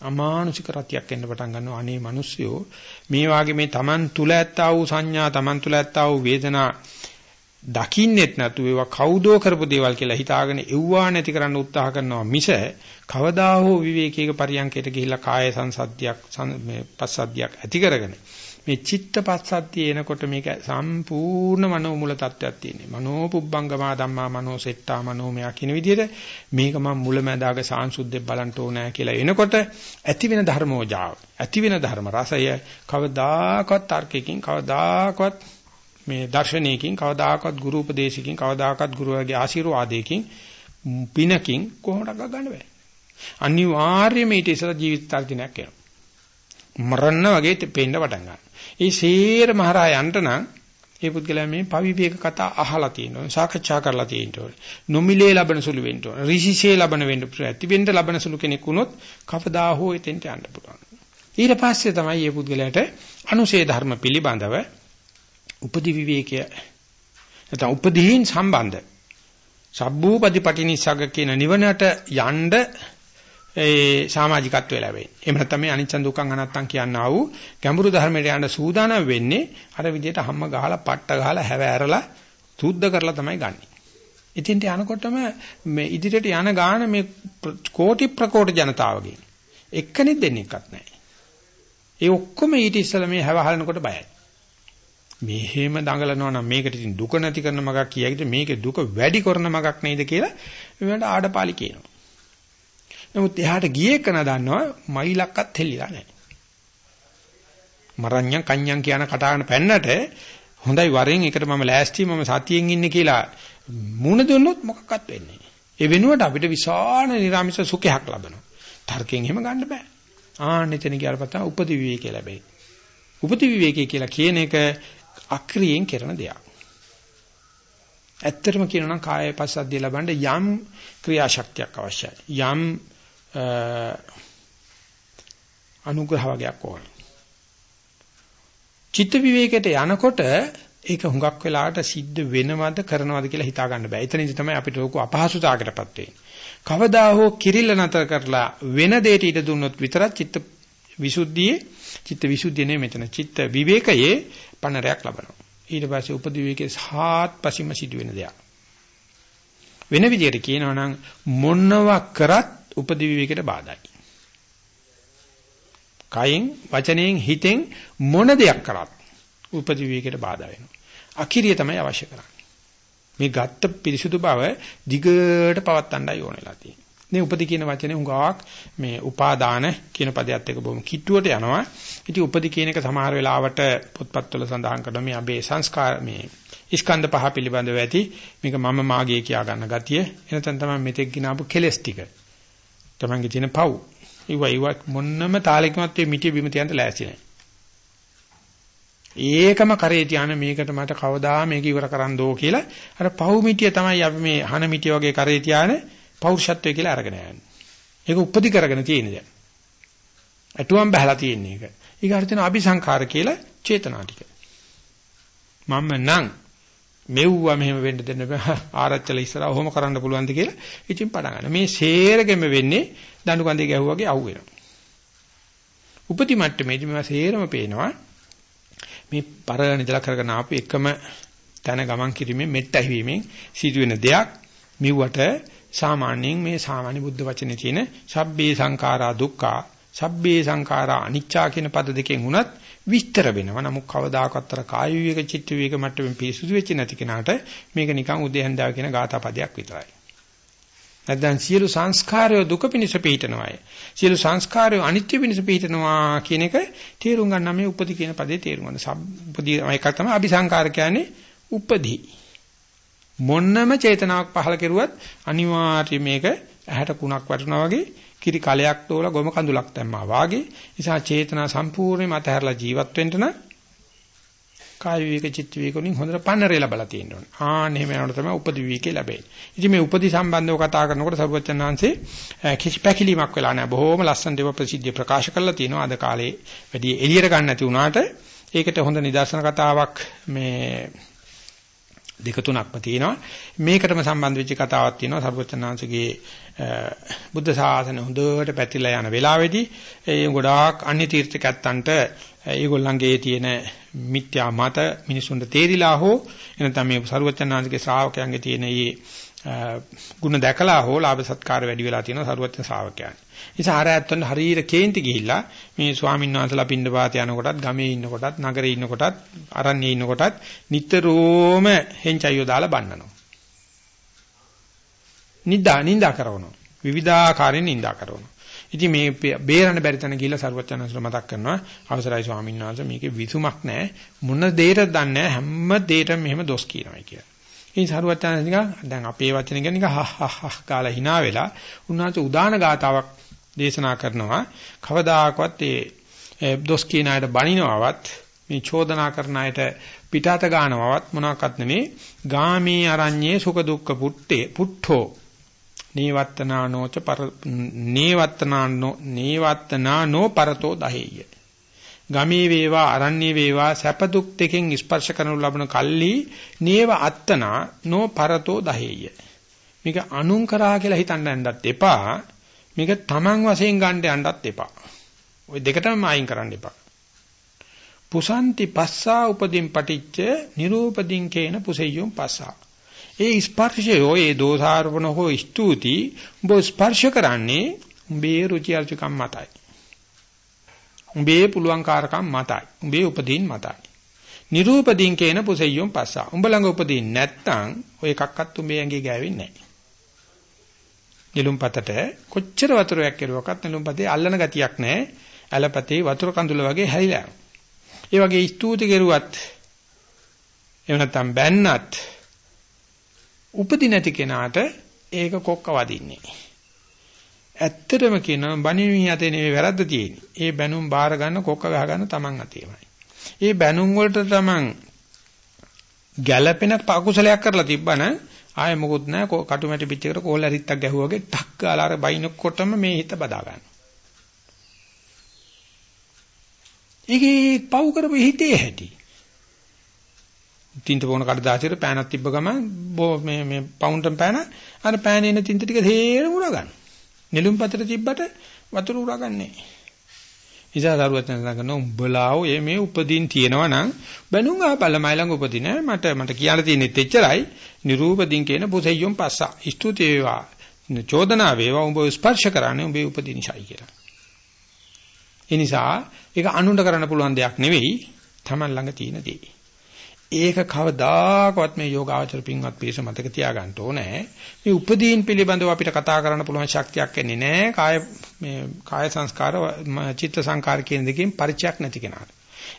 අමානුෂික රතියක් එන්න පටන් ගන්නවා අනේ මිනිස්සුયો මේ වාගේ මේ Taman තුල ඇත්තා වූ සංඥා Taman තුල ඇත්තා වූ වේදනා දකින්නෙත් නැතු ඒවා කවුදෝ කරපු දේවල් කියලා හිතාගෙන එව්වා නැති කරන්න උත්සාහ කරනවා මිස කවදා හෝ විවේකීක පරියන්කයට ගිහිල්ලා කාය සංසද්ධියක් මේ පස්සද්ධියක් ඇති කරගෙන මේ චිත්ත පස්සද්ධිය එනකොට මේක සම්පූර්ණ මනෝමූල තත්වයක් තියෙනවා. මනෝ පුබ්බංගමා ධම්මා මනෝ සෙට්ටා මනෝමයා කියන විදිහට මේක මම මුලැමැදාග සාංශුද්ධේ බලන්න ඕනෑ කියලා එනකොට ඇති වෙන ධර්මෝජාව, ඇති වෙන ධර්ම රසය කවදාකවත් තර්කයකින් කවදාකවත් මේ දර්ශනයකින් කවදාකවත් ගුරු උපදේශකින් කවදාකවත් ගුරුවරගේ ආශිර්වාදයකින් පිනකින් කොහොමද ගන්න බෑ. අනිවාර්යයෙන්ම ඊට ඉස්සර ජීවිත තර්ජනයක් එනවා. මරන්න වගේ පේන්න පටන් ගන්නවා. ඒ සේර මහරහා යන්න නම් ඒ පුද්ගලයා මේ පවිවේක කතා අහලා තියෙනවා. සාකච්ඡා කරලා තියෙනවා. නොමිලේ ලබන සුළු වෙන්න ඕන. ඍෂිසේ ලබන වෙන්න ප්‍රති වෙන්න ලබන සුළු කෙනෙක් වුණොත් කවදා හෝ එතෙන්ට යන්න පුළුවන්. ඊට පස්සේ තමයි මේ පුද්ගලයාට අනුශේ ධර්ම පිළිබඳව උපදි විවේකය නැත්නම් උපදීන් සම්බන්ධ සබ්බූපදීපටිනිසග්ග කියන නිවනට යන්න ඒ සමාජිකත්වය ලැබෙන්නේ. එහෙම නැත්නම් මේ අනිච්ච දුක්ඛං අනත්තං කියනා වූ ගැඹුරු ධර්මයට යන්න සූදානම් වෙන්නේ අර විදිහට හැම ගහලා පට්ට ගහලා හැව ඇරලා සුද්ධ කරලා තමයි ගන්නෙ. ඉතින්ට යනකොටම මේ ඉදිරියට යන ගාන මේ කෝටි ප්‍රකෝටි ජනතාවගේ එක්කෙනෙක් දෙන්නෙක්වත් නැහැ. ඒ ඔක්කොම ඊට ඉස්සෙල්ලා මේ හැව හලනකොට බයයි. මෙහෙම දඟලනවා නම් මේකට ඉතින් දුක නැති කරන මගක් කියයිද මේකේ දුක වැඩි කරන මගක් නේද කියලා මේවට ආඩපාලි කියනවා. නමුත් එහාට ගියේ කන දන්නවා මයිලක්වත් හෙල්ලිලා නැහැ. මරඤ්ඤම් කඤ්ඤම් කියන කටහඬ පැන්නට හොඳයි වරෙන් එකට මම ලෑස්ති මම සතියෙන් ඉන්නේ කියලා මුණ දුන්නොත් මොකක්වත් වෙන්නේ නැහැ. ඒ වෙනුවට අපිට විශාල නිර්ාමිෂ සුඛයක් ලබනවා. තර්කයෙන් එහෙම ගන්න බෑ. ආන්න එතන ගියාට පස්සේ උපදි විවේකය ලැබෙයි. උපදි විවේකය කියලා කියන එක අක්‍රියෙන් කරන දෙයක්. ඇත්තටම කියනවා නම් කාය පස්සද්ධිය ලබන්න යම් ක්‍රියාශක්තියක් අවශ්‍යයි. යම් අනුග්‍රහ වගේක් ඕන. චිත්ත විවේකයට යනකොට ඒක හුඟක් වෙලාවට සිද්ධ වෙනවද කරනවද කියලා හිතා ගන්න බෑ. එතනදි තමයි අපිට ලොකු අපහසුතාවකටපත් වෙන්නේ. කවදා හෝ කිරිල්ල නතර කරලා වෙන දෙයකට ඉඩ දුන්නොත් විතරක් චිත්ත විසුද්ධියේ චිත්ත විසුද්ධිය නෙමෙයි මෙතන. චිත්ත විවේකයේ පන්නරයක් ලබනවා. ඊට පස්සේ උපදිවිවේකයේ සාත්පසීම සිදුවෙන දෙයක්. වෙන විදිහට කියනවා නම් මොනවා කරත් උපදි විවේකයට බාධායි. කයින් වචනයෙන් හිතෙන් මොන දෙයක් කරත් උපදි විවේකයට බාධා වෙනවා. අකිරිය තමයි අවශ්‍ය කරන්නේ. මේ ගත්ත පිරිසුදු බව දිගට පවත්වන්නයි ඕනෙලා තියෙන්නේ. මේ උපදි කියන වචනේ හුඟක් මේ උපාදාන කියන පදයට එක බොහොම කිට්ටුවට යනවා. ඉතින් උපදි කියන එක සමහර වෙලාවට පොත්පත්වල සඳහන් කරනවා මේ අපේ සංස්කාර මේ ස්කන්ධ පහ පිළිබඳව ඇති මේක මම මාගේ කියා ගන්න ගතිය. එනතන තමයි මෙතෙක් ගినాපු කෙලස් ටික. තමන්ගේ තියෙන පව්. ඒව ඒව මොන්නම තාලෙකමත් මේ මිටිය බිම තියන්න ලෑස්ති නැහැ. ඒකම කරේ තියාන මේකට මට කවදා මේක ඉවර කරන්න දෝ කියලා අර පව් මිටිය තමයි අපි මේ හන මිටිය වගේ කරේ තියාන පෞරුෂත්වය කියලා අරගෙන යන්නේ. ඒක උපදි කරගෙන තියෙන දේ. අටුවම් බහලා තියෙන එක. ඊගාට තියෙන අபிසංඛාර කියලා චේතනා ටික. මම නම් මෙව්වා මෙහෙම වෙන්න දෙන්න බෑ ආරච්චල ඉස්සරහ ඔහොම කරන්න පුළුවන්ද කියලා ඉතින් පටන් ගන්න. මේ සේරගෙම වෙන්නේ දඬු කන්දේ ගැහුවාගේ අවු වෙනවා. උපති මට්ටමේදී මේවා සේරම පේනවා. මේ පරණ ඉඳලා කරගෙන ආපු එකම තන ගමන් කිරීමෙන් මෙට්ට ඇහිවීමෙන් සිදුවෙන දෙයක් මිව්වට සාමාන්‍යයෙන් මේ සාමාන්‍ය බුද්ධ වචනේ තියෙන සබ්බේ සංඛාරා දුක්ඛා සබ්බේ සංඛාරා අනිච්චා කියන පද දෙකෙන් උනත් විස්තර වෙනවා. නමුත් කවදාකවත් අර කාය විවේක චිත්ත විවේක මට්ටමින් පිරිසුදු වෙච්ච නැති කෙනාට මේක නිකන් උදේහන්දාව කියන ගාථා පදයක් විතරයි. නැත්නම් සියලු සංස්කාරය දුක පිණිස පිහිටනවායි. සියලු සංස්කාරය අනිත්‍ය පිණිස පිහිටනවා කියන එක තේරුම් ගන්න මේ උපදි කියන පදේ තේරුම් ගන්න. උපදි එක තමයි අபிසංකාර කියන්නේ උපදි. මොන්නම චේතනාවක් පහල කෙරුවත් අනිවාර්යයෙන් මේක ඇහැට කුණක් වටනවා වගේ කිරි කලයක් තෝලා ගොම කඳුලක් දැම්මා වාගේ. නිසා චේතනා සම්පූර්ණයෙන්ම අතහැරලා ජීවත් වෙන්න නම් කාය විවේක චිත්ත විවේක වලින් හොඳට පන්නරේ ලැබලා තියෙන්න ඕනේ. ආන්න එහෙම යනකොට තමයි උපදි විවේකේ ලැබෙන්නේ. ඉතින් මේ උපදි සම්බන්ධව කතා කරනකොට සරුවචන් වහන්සේ කිසි පැකිලීමක් වෙලා නැහැ. බොහොම ලස්සන දේව ප්‍රසිද්ධිය ප්‍රකාශ කරලා තියෙනවා. අද කාලේ වැඩි එළියට ගන්න නැති වුණාට ඒකට හොඳ නිදර්ශන කතාවක් මේ දෙක තුනක්ම තියෙනවා. මේකටම සම්බන්ධ වෙච්ච කතාවක් තියෙනවා. සරුවචනාංශගේ බුද්ධ ශාසනය හොඳට පැතිරලා යන වෙලාවේදී ඒ ගොඩාක් අන්‍ය තීර්ථකයන්ට ඒගොල්ලන්ගේ තියෙන මිත්‍යා මත මිනිසුන්ට තේරිලා හෝ එනතම මේ සරුවචනාංශගේ ශ්‍රාවකයන්ගේ තියෙන මේ ಗುಣ දැකලා හෝ ලාභ සත්කාර වැඩි වෙලා තියෙන සරුවචන ශ්‍රාවකයන්. නිසා ආරයත්වන්න හරියට කේන්ති ගිහිල්ලා මේ ස්වාමීන් වහන්සේලා පින්නපාත යනකොටත් ගමේ ඉන්නකොටත් නගරේ ඉන්නකොටත් අරණ්‍යේ ඉන්නකොටත් නිතරම හෙන්චයියෝ දාලා බන්නනවා. නිදා නින්දා කරනවා. විවිධාකාරයෙන් නින්දා කරනවා. ඉතින් මේ බේරන්න බැරි තැන ගිහිල්ලා සරුවචනන්සල මතක් කරනවා අවසරයි ස්වාමීන් වහන්සේ මේකේ විසුමක් නැහැ. මොන දෙයකටද දන්නේ හැම දෙයකටම මෙහෙම දොස් කියනවා කියලා. ඉතින් සරුවචනන්ස නිකන් දැන් අපේ වචන ගැන නිකන් හහ හහ කාලා hina වෙලා උන්වහන්සේ උදාන ගාතාවක් දේශනා කරනවා. කවදාකවත් ඒ දොස් කියන අයට බනිනවවත් මේ චෝදනා කරන අයට පිටාත ගන්නවවත් මොනවාක්වත් නෙමේ. ගාමී අරඤ්ඤේ සුඛ දුක්ඛ පුට්ටේ පුට්ඨෝ නේවත්තනානෝච පර නේවත්තනානෝ නේවත්තනානෝ පරතෝ දහෙය්‍ය ගමේ වේවා අරණ්‍ය වේවා සැප දුක් දෙකෙන් ස්පර්ශ කරනු ලබන කල්ලි නේව අත්තනා නෝ පරතෝ දහෙය්‍ය මේක අනුන් කරා කියලා හිතන්න යන්නත් එපා. මේක තමන් වශයෙන් ගන්න යන්නත් එපා. ওই දෙකටම අයින් කරන්න එපා. පුසන්ති පස්සා උපදින් පටිච්ච නිරූපදින් කේන පුසෙය්‍යුම් පස්සා. ඒ ස්පර්ශය හෝ ඒ දෝෂාරෝපණ හෝ ස්තුති උඹ ස්පර්ශ කරන්නේ උඹේ රුචි අරුචිකම් මතයි. උඹේ පුළුවන්කාරකම් මතයි. උඹේ උපදීන් මතයි. නිරූපදීන් කියන පුසෙයියොම් පස්සා. උඹ ළඟ උපදීන් නැත්තම් ඔය එකක්වත් උඹේ ඇඟේ ගෑවෙන්නේ නැහැ. නිලුම්පතට කොච්චර වතුරයක් කෙරුවක්වත් නිලුම්පතේ අල්ලන ගතියක් නැහැ. ඇලපතේ වතුර කඳුල වගේ හැරිලා. ඒ වගේ ස්තුති කෙරුවත් එහෙම නැත්නම් බැන්නත් උපදි නැති කෙනාට ඒක කොක්ක වදින්නේ. ඇත්තටම කියනවා බණිනී යතේ නෙවෙයි වැරද්ද තියෙන්නේ. ඒ බැනුම් බාර ගන්න කොක්ක ගහ ගන්න Taman අතේමයි. ඒ බැනුම් වලට Taman ගැළපෙන පකුසලයක් කරලා තිබ්බනම් ආයෙ මොකුත් නැහැ කටුමැටි පිටියකට කෝල් ඇරිත්තක් ගැහුවා වගේ ටක් ගාලා අර බයිනකොටම මේ හිත බදා ගන්නවා. ඒකේ පව් කරපු හිතේ හැටි. තින්ත පොන කඩදාසියට පෑනක් තිබ්බ ගමන් මේ මේ පවුන්ටන් පෑන අර පෑනේ ඉන්න තින්ත ටික තේරෙම උරා ගන්න. නෙළුම් පතර තිබ්බට වතුර උරා ගන්නෑ. ඉතින් දරුවත් නැගන උඹලාව මේ උපදීන් තියෙනවා නම් බැනුම් ආ බලමයි ළඟ උපදින මට මට කියන්න තියෙනෙත් එච්චරයි නිරූපදීන් කියන පුසෙයියොම් පස්සා ස්තුති වේවා චෝදනා වේවා උඹ ස්පර්ශ කරන්නේ උඹේ උපදීනිසයි කියලා. ඒ නිසා ඒක අනුණ්ඩ කරන්න පුළුවන් දෙයක් නෙවෙයි Taman ළඟ තියෙන දේ. ඒක කවදාකවත් මේ යෝගාචර පින්වත් පිරිස මතක තියාගන්න ඕනේ. මේ උපදීන් පිළිබඳව අපිට කතා කරන්න පුළුවන් ශක්තියක් එන්නේ නැහැ. කාය මේ කාය සංස්කාර චිත්ත සංකාර කියන දෙකෙන් පරිචයක් නැති කෙනාට.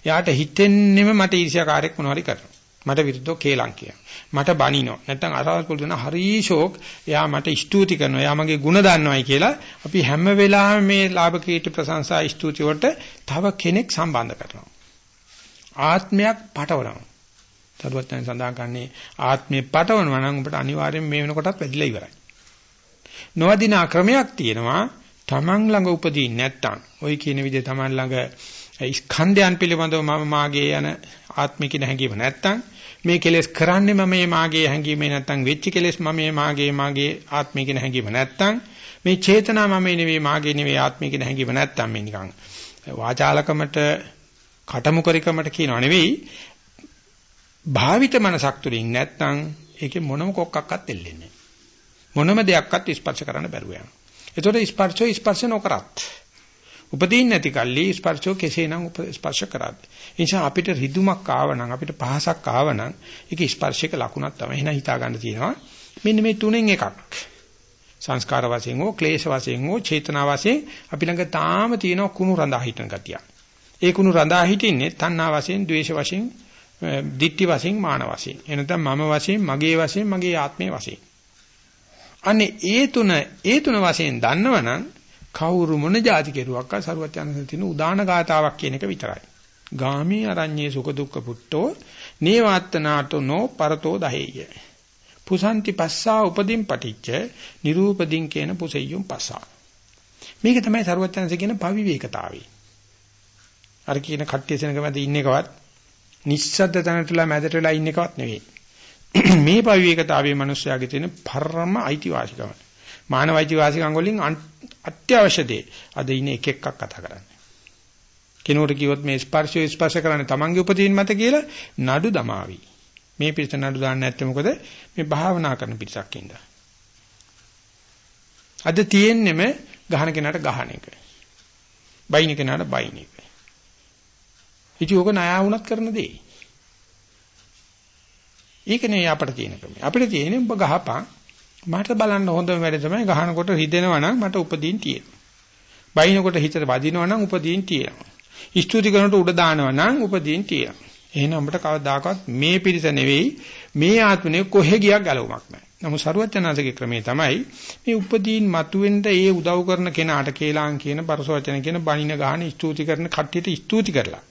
එයාට හිතෙන්නෙම මට ඊර්ෂ්‍යාකාරයක් මොනවාරි කරනවා. මට විරුද්ධව කේලම් කියනවා. මට බනිනවා. නැත්නම් අරවල් පොල් දෙන හරිෂෝක් එයා මට ස්තුති කරනවා. එයා මගේ ಗುಣ දන්නවයි කියලා අපි හැම වෙලාවෙම මේ ලාභ කීර්ති ප්‍රශංසා ස්තුති වලට තව කෙනෙක් සම්බන්ධ කරනවා. ආත්මයක් පටවනවා. තරුවත්යන් සඳහන් කරන්නේ ආත්මේ පටවනවා නම් ඔබට අනිවාර්යෙන් මේ වෙනකොටත් වැඩිලා ඉවරයි. නොවදිනා ක්‍රමයක් තියෙනවා තමන් ළඟ උපදී නැත්තම් ওই කියන විදිහ තමන් ළඟ ස්කන්ධයන් පිළිබඳව මම මාගේ යන ආත්මික හැඟීම නැත්තම් මේ කෙලෙස් කරන්නේ මම මේ මාගේ හැඟීමේ නැත්තම් වෙච්ච කෙලෙස් මම මේ මාගේ මාගේ ආත්මික හැඟීම නැත්තම් මේ චේතනා මම නෙවෙයි මාගේ නෙවෙයි ආත්මික හැඟීම නැත්තම් මේ නිකන් වාචාලකමට කටමුකරිකමට කියනව නෙවෙයි භාවිත මනසක් තුලින් නැත්නම් ඒකේ මොනම කොක්කක්වත් දෙල්ලෙන්නේ මොනම දෙයක්වත් ස්පර්ශ කරන්න බැරුව යනවා. ඒතකොට ස්පර්ශෝ ස්පර්ශ නොකරත් උපදීන් නැති කල්ලි ස්පර්ශෝ කෙසේනම් ස්පර්ශ කරාද. ඒ නිසා අපිට රිදුමක් ආවනම් අපිට පහසක් ආවනම් ඒක ස්පර්ශයක ලකුණක් තමයි. එහෙනම් හිතා ගන්න තියෙනවා. මෙන්න මේ තුනෙන් එකක්. සංස්කාර වශයෙන් හෝ ක්ලේශ වශයෙන් හෝ චේතනා වශයෙන් අපි ළඟ තාම තියෙන කුණු රඳා හිටන ගතිය. ඒ කුණු රඳා හිටින්නේ තණ්හා වශයෙන්, ද්වේෂ වශයෙන්, ditthi වශයෙන්, මාන වශයෙන්. එනතම් මම වශයෙන්, මගේ වශයෙන්, මගේ ආත්මේ වශයෙන්. අනේ ඒ තුන ඒ තුන වශයෙන් දන්නවනම් කවුරු මොන જાති කෙරුවක් අ සරුවත් යනසෙ තියෙන උදාන ගාතාවක් කියන එක විතරයි. ගාමී අරඤ්ඤේ සුඛ දුක්ඛ පුට්ටෝ නේවාත්තනාතෝ නෝ පරතෝ දහේය. පුසන්ති පස්සා උපදීන් පටිච්ච නිරූපදීන් කියන පුසෙය්‍යුම් පස්සා. මේක තමයි සරුවත් යනසෙ කියන පවිවේකතාවය. අර කියන කට්ටිය සෙනග මැද ඉන්න එකවත් නිස්සද්ද තැනටලා මැදට වෙලා ඉන්න එකවත් නෙවෙයි. මේ පවිවේකතාවයේ මිනිස්යාගේ තියෙන පරම අයිතිවාසිකම. මානව අයිතිවාසිකම් වලින් අත්‍යවශ්‍ය දේ. අද ඉන්නේ එක එකක් කතා කරන්නේ. කෙනෙකුට කිව්වොත් මේ ස්පර්ශය ස්පර්ශ කරන්නේ Tamange උපදීන් මත කියලා නඩු දමාවි. මේ පිටත නඩු දාන්න නැත්තේ මොකද? මේ භාවනා කරන පිටසක් ඉඳලා. අද තියෙන්නෙම ගහන කෙනාට ගහන එක. බයින කෙනාට බයින එක. ඉතින් ඕක ණයා වුණත් කරන දෙයි. ඒකනේ අපිට තියෙන ක්‍රමය. අපිට තියෙන්නේ ඔබ ගහපන් මට බලන්න හොඳම වැඩ තමයි ගහනකොට රිදෙනවා නම් මට උපදීන් තියෙනවා. බයිනකොට හිතට වදිනවා නම් උපදීන් තියෙනවා. ස්තුති කරනකොට උඩ දානවා නම් උපදීන් තියෙනවා. එහෙනම් අපිට කවදාකවත් මේ පිරිස නෙවෙයි මේ ආත්මනේ කොහෙ ගියක් ගලවමක් නැහැ. නමුත් සරුවචනාංශගේ ක්‍රමේ තමයි මේ උපදීන් මතුවෙන්න ඒ උදව් කරන කෙනාට කේලාන් කියන පරසවචන කියන බණින ගහන ස්තුති කරන කට්ටියට ස්තුති කරලා.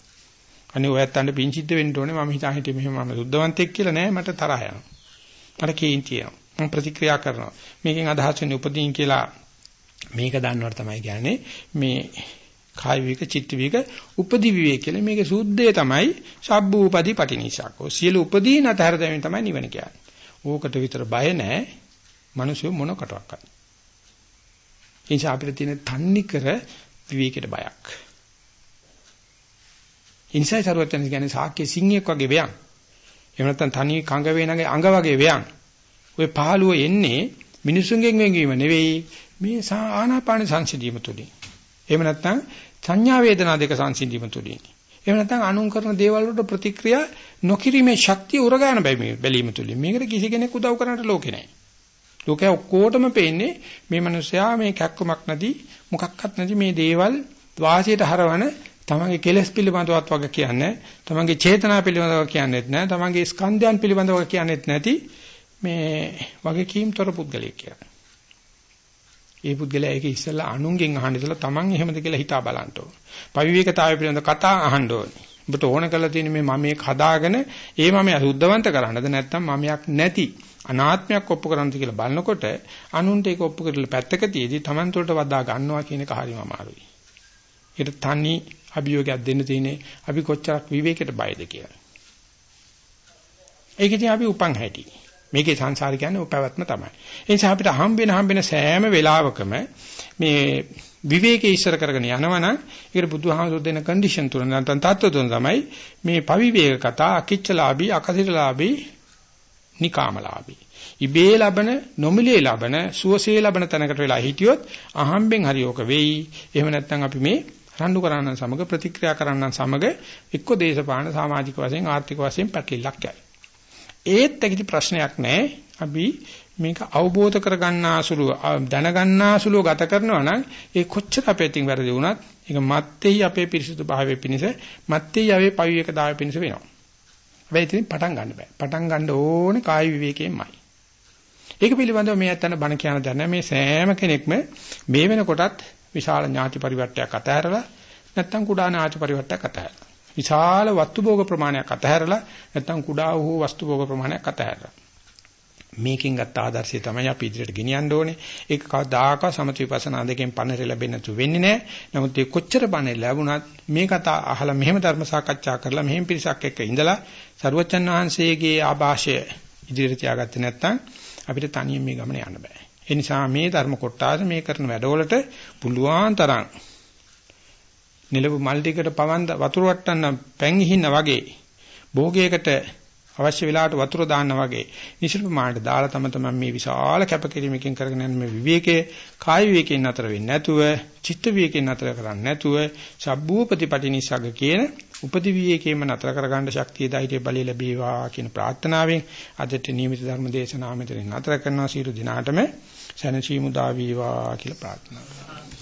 අනේ ඔයත් අඬ පිං සිද්ධ වෙන්න ඕනේ මම හිතා හිටියේ මෙහෙම මම සුද්ධවන්තෙක් කියලා නෑ මට තරහ යනවා. මට කේන්ති යනවා. මම ප්‍රතික්‍රියා කරනවා. මේකෙන් අදහස් වෙන්නේ උපදීන් කියලා මේක දන්නවට තමයි කියන්නේ මේ කාය විවේක චිත්ත විවේක උපදි විවේක කියලා මේකේ සූද්දේ තමයි සබ්බූපදී පටිනිසක්කෝ සියලු උපදීන අතර දැමීම තමයි නිවන කියන්නේ. ඕකට විතර බය නැහැ. මිනිස්සු මොනකටවත්. ඒ නිසා අපිට තියෙන තන්නි කර විවේකයට බයක්. ඉන්සයි සරුවචන කියන්නේ සාක්‍ය සිංහෙක් වගේ වෙයන්. එහෙම නැත්නම් තනි කඟ වේනගේ අඟ වගේ වෙයන්. ওই පහළුව එන්නේ මිනිසුන්ගෙන් වෙන්වීම නෙවෙයි මේ ආනාපාන සංසිඳීම තුලින්. එහෙම නැත්නම් සංඥා වේදනා දෙක සංසිඳීම තුලින්. එහෙම නැත්නම් අනුන් කරන දේවල් වලට ප්‍රතික්‍රියා නොකිරීමේ ශක්තිය උරගාන බැලීම තුලින්. මේකට කිසි කෙනෙක් උදව් කරන්නට ලෝකේ නැහැ. ලෝකයා ඔක්කොටම පේන්නේ මේ මිනිස්සයා මේ කැක්කමක් නැති මොකක්වත් නැති මේ දේවල් වාසියට හරවන තමන්ගේ කෙලෙස් පිළිබඳවත් වගේ කියන්නේ තමන්ගේ චේතනා පිළිබඳව කියන්නේත් නැහැ තමන්ගේ ස්කන්ධයන් පිළිබඳව කියන්නේත් නැති මේ වගේ කීම්තර පුද්ගලයෙක් කියලා. ඒ පුද්ගලයා ඒක ඉස්සෙල්ලා අනුන්ගෙන් අහන්න ඉතලා තමන් එහෙමද කියලා හිතා බලන්න ඕන. පවිවේකතාවය පිළිබඳ කතා අහන්න ඕනේ. ඔබට ඕන කරලා තියෙන මේ මම මේක හදාගෙන ඒ මම අසුද්ධවන්ත කරන්නද නැත්නම් මමයක් නැති අනාත්මයක් ඔප්පු කරන්නද කියලා බලනකොට අනුන්ට ඒක ඔප්පු කරලා පැත්තක තියදී තමන් තුළට වදා ගන්නවා කියන එක හරිම අමාරුයි. ඒකට තනි අභියෝගයක් දෙන්න තියෙන්නේ අපි කොච්චරක් විවේකයට බයද කියලා. ඒක ඉතින් අපි උපන් හැටි. මේකේ සංසාර කියන්නේ පැවැත්ම තමයි. ඒ නිසා අපිට හම්බෙන හම්බෙන සෑම වෙලාවකම මේ විවේකයේ ඉස්සර කරගෙන යනවනම් ඒකට බුදුහාමුදුරු දෙන කන්ඩිෂන් තුන නැත්නම් තත්ත්ව තුන තමයි මේ පවිවේක කතා අකිච්චලාභී අකසිරලාභී නිකාමලාභී. ඉබේ ලබන නොමිලේ ලබන සුවසේ ලබන තැනකට වෙලා හිටියොත් අහම්බෙන් හරියෝක වෙයි. එහෙම නැත්නම් අපි මේ රණ්ඩු කරන්නන් සමග ප්‍රතික්‍රියා කරන්නන් සමග එක්ක දේශපාලන සමාජික වශයෙන් ආර්ථික වශයෙන් පැටලිල්ලක් යයි. ඒත් ඇකිලි ප්‍රශ්නයක් නැහැ. අපි මේක අවබෝධ කරගන්නාසුළු දැනගන්නාසුළු ගත කරනවා නම් ඒ කොච්චර අපේ තින් වැරදි වුණත් ඒක මත්තේයි අපේ පිරිසුදු භාවයේ පිණිස මත්තේයි අපේ පවිවේක දාය පිණිස වෙනවා. හැබැයි ඉතින් පටන් ගන්න බෑ. පටන් ගන්න ඕනේ කාය විවේකයෙන්මයි. ඒක පිළිබඳව මේ අතන බණ කියන දැන මේ සෑම කෙනෙක්ම මේ වෙනකොටත් විශාල ඥාති පරිවර්තයක් අතහැරලා නැත්නම් කුඩා ඥාති පරිවර්තයක් අතහැරලා විශාල වස්තු භෝග ප්‍රමාණයක් අතහැරලා නැත්නම් කුඩා වූ වස්තු භෝග ප්‍රමාණයක් අතහැරලා මේකෙන් ගත්ත ආදර්ශය තමයි අපි ඉදිරියට ගෙනියන්න ඕනේ. ඒක කවදාක සමථ විපස්සනා දෙකෙන් පන්නර ලැබෙන්න තු වෙන්නේ නැහැ. නමුත් ඒ කොච්චර පන්නේ ලැබුණත් මේ කතා අහලා මෙහෙම ධර්ම සාකච්ඡා කරලා මෙහෙම පිරිසක් එක්ක ඉඳලා සරුවච්චන් වහන්සේගේ ආభాෂය ඉදිරියට තියාගත්තේ නැත්නම් අපිට තනියෙන් මේ ගමන යන්න බෑ. ඒ නිසා මේ ධර්ම කොටාස මේ කරන වැඩවලට පුළුවන් තරම් නිලපු මල් ටිකට පවන් වතුර වට්ටන්න පැන් ඉහින්න වගේ භෝගයකට අවශ්‍ය වෙලාවට වතුර දාන්න වගේ නිසල් ප්‍රමාණයට දාලා තම තමන් මේ විශාල කැපකිරීමකින් කරගෙන යන මේ විවේකයේ කාය විවේකයෙන් නතර වෙන්නේ නැතුව චිත්ත විවේකයෙන් නතර කරන්නේ නැතුව සබ්බූ ප්‍රතිපටිනිසග්ග කියන උපදි විවේකයෙන්ම නතර කරගන්න ශක්තිය ධෛර්ය බලය ලැබේවා කියන ප්‍රාර්ථනාවෙන් අදට නියමිත ධර්ම දේශනාව මෙතනින් නතර කරනවා. සියලු දිනාටම සැනසීම දා වේවා කියලා ප්‍රාර්ථනා කරනවා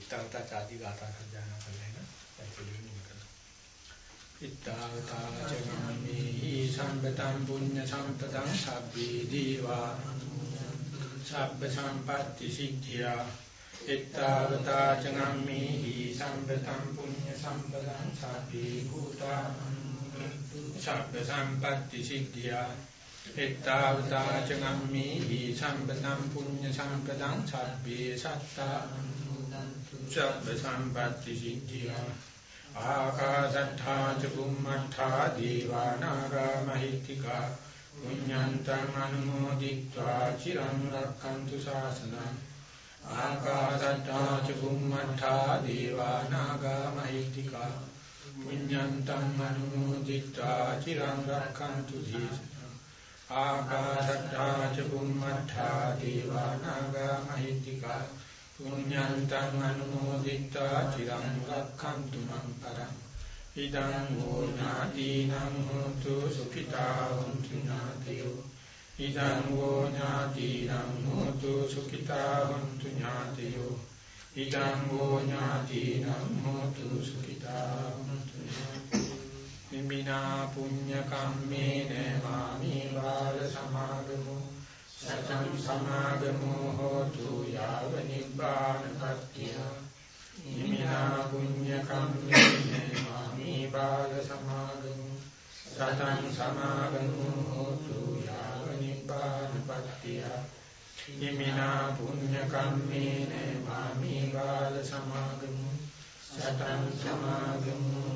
ඉත්තාවතා ආදී ගාථා සජ්ජායනා කරලා එන පිළිවෙල නිම කරනවා. ඉත්තාවතා චගම්මේහි සම්පතං පුඤ්ඤ සම්පතං සබ්බේ දීවා සබ්බ සම්පatti සිද්ධියා ඉත්තාවතා චගම්මේහි සම්පතං පුඤ්ඤ සම්පතං සබ්බේ භූතා සබ්බ සම්පatti සිද්ධියා ඉත්තාවතා චගම්මේහි සම්පතං පුඤ්ඤ සම්පතං සබ්බේ සත්තා සබ්බ සම්පatti සිද්ධියා ආකාශත්තා ච බුම්මත්තා දීවානාගා මහිත්‍තිකා පුඤ්ඤන්තං අනුමෝදිත්වා චිරං රක්ඛන්තු ශාසනං ආකාශත්තා ච බුම්මත්තා දීවානාගා මහිත්‍තිකා පුඤ්ඤන්තං අනුමෝදිත්වා චිරං රක්ඛන්තු දේශනං ආකාශත්තා ච බුම්මත්තා දීවානාගා මහිත්‍තිකා පුඤ්ඤන්තං අනුමෝදිत्वा චිරං රක්ඛන්තු මං පරං. ඉදං හෝ ඥාතිනං හෝතු සුඛිතා හොන්තු ඥාතියෝ ඉදං හෝ ඥාතිනං හෝතු සුඛිතා හොන්තු ඥාතියෝ ඉදං හෝ ඥාතිනං හෝතු සුඛිතා හොන්තු ඥාතියෝ නිමිනා පුඤ්ඤ කම්මේන මාමි බාල සමාගමෝ. සතං සමාගමෝ හෝතු යාව නිබ්බානපත්තිය නිමිනා පුඤ්ඤ කම්මේන මාමි බාල සමාගමෝ සතං සමාගමෝ හෝතු යාව නිබ්බානපත්තිය නිමිනා පුඤ්ඤ කම්මේන මාමි බාල සමාගමෝ සතං සමාගමෝ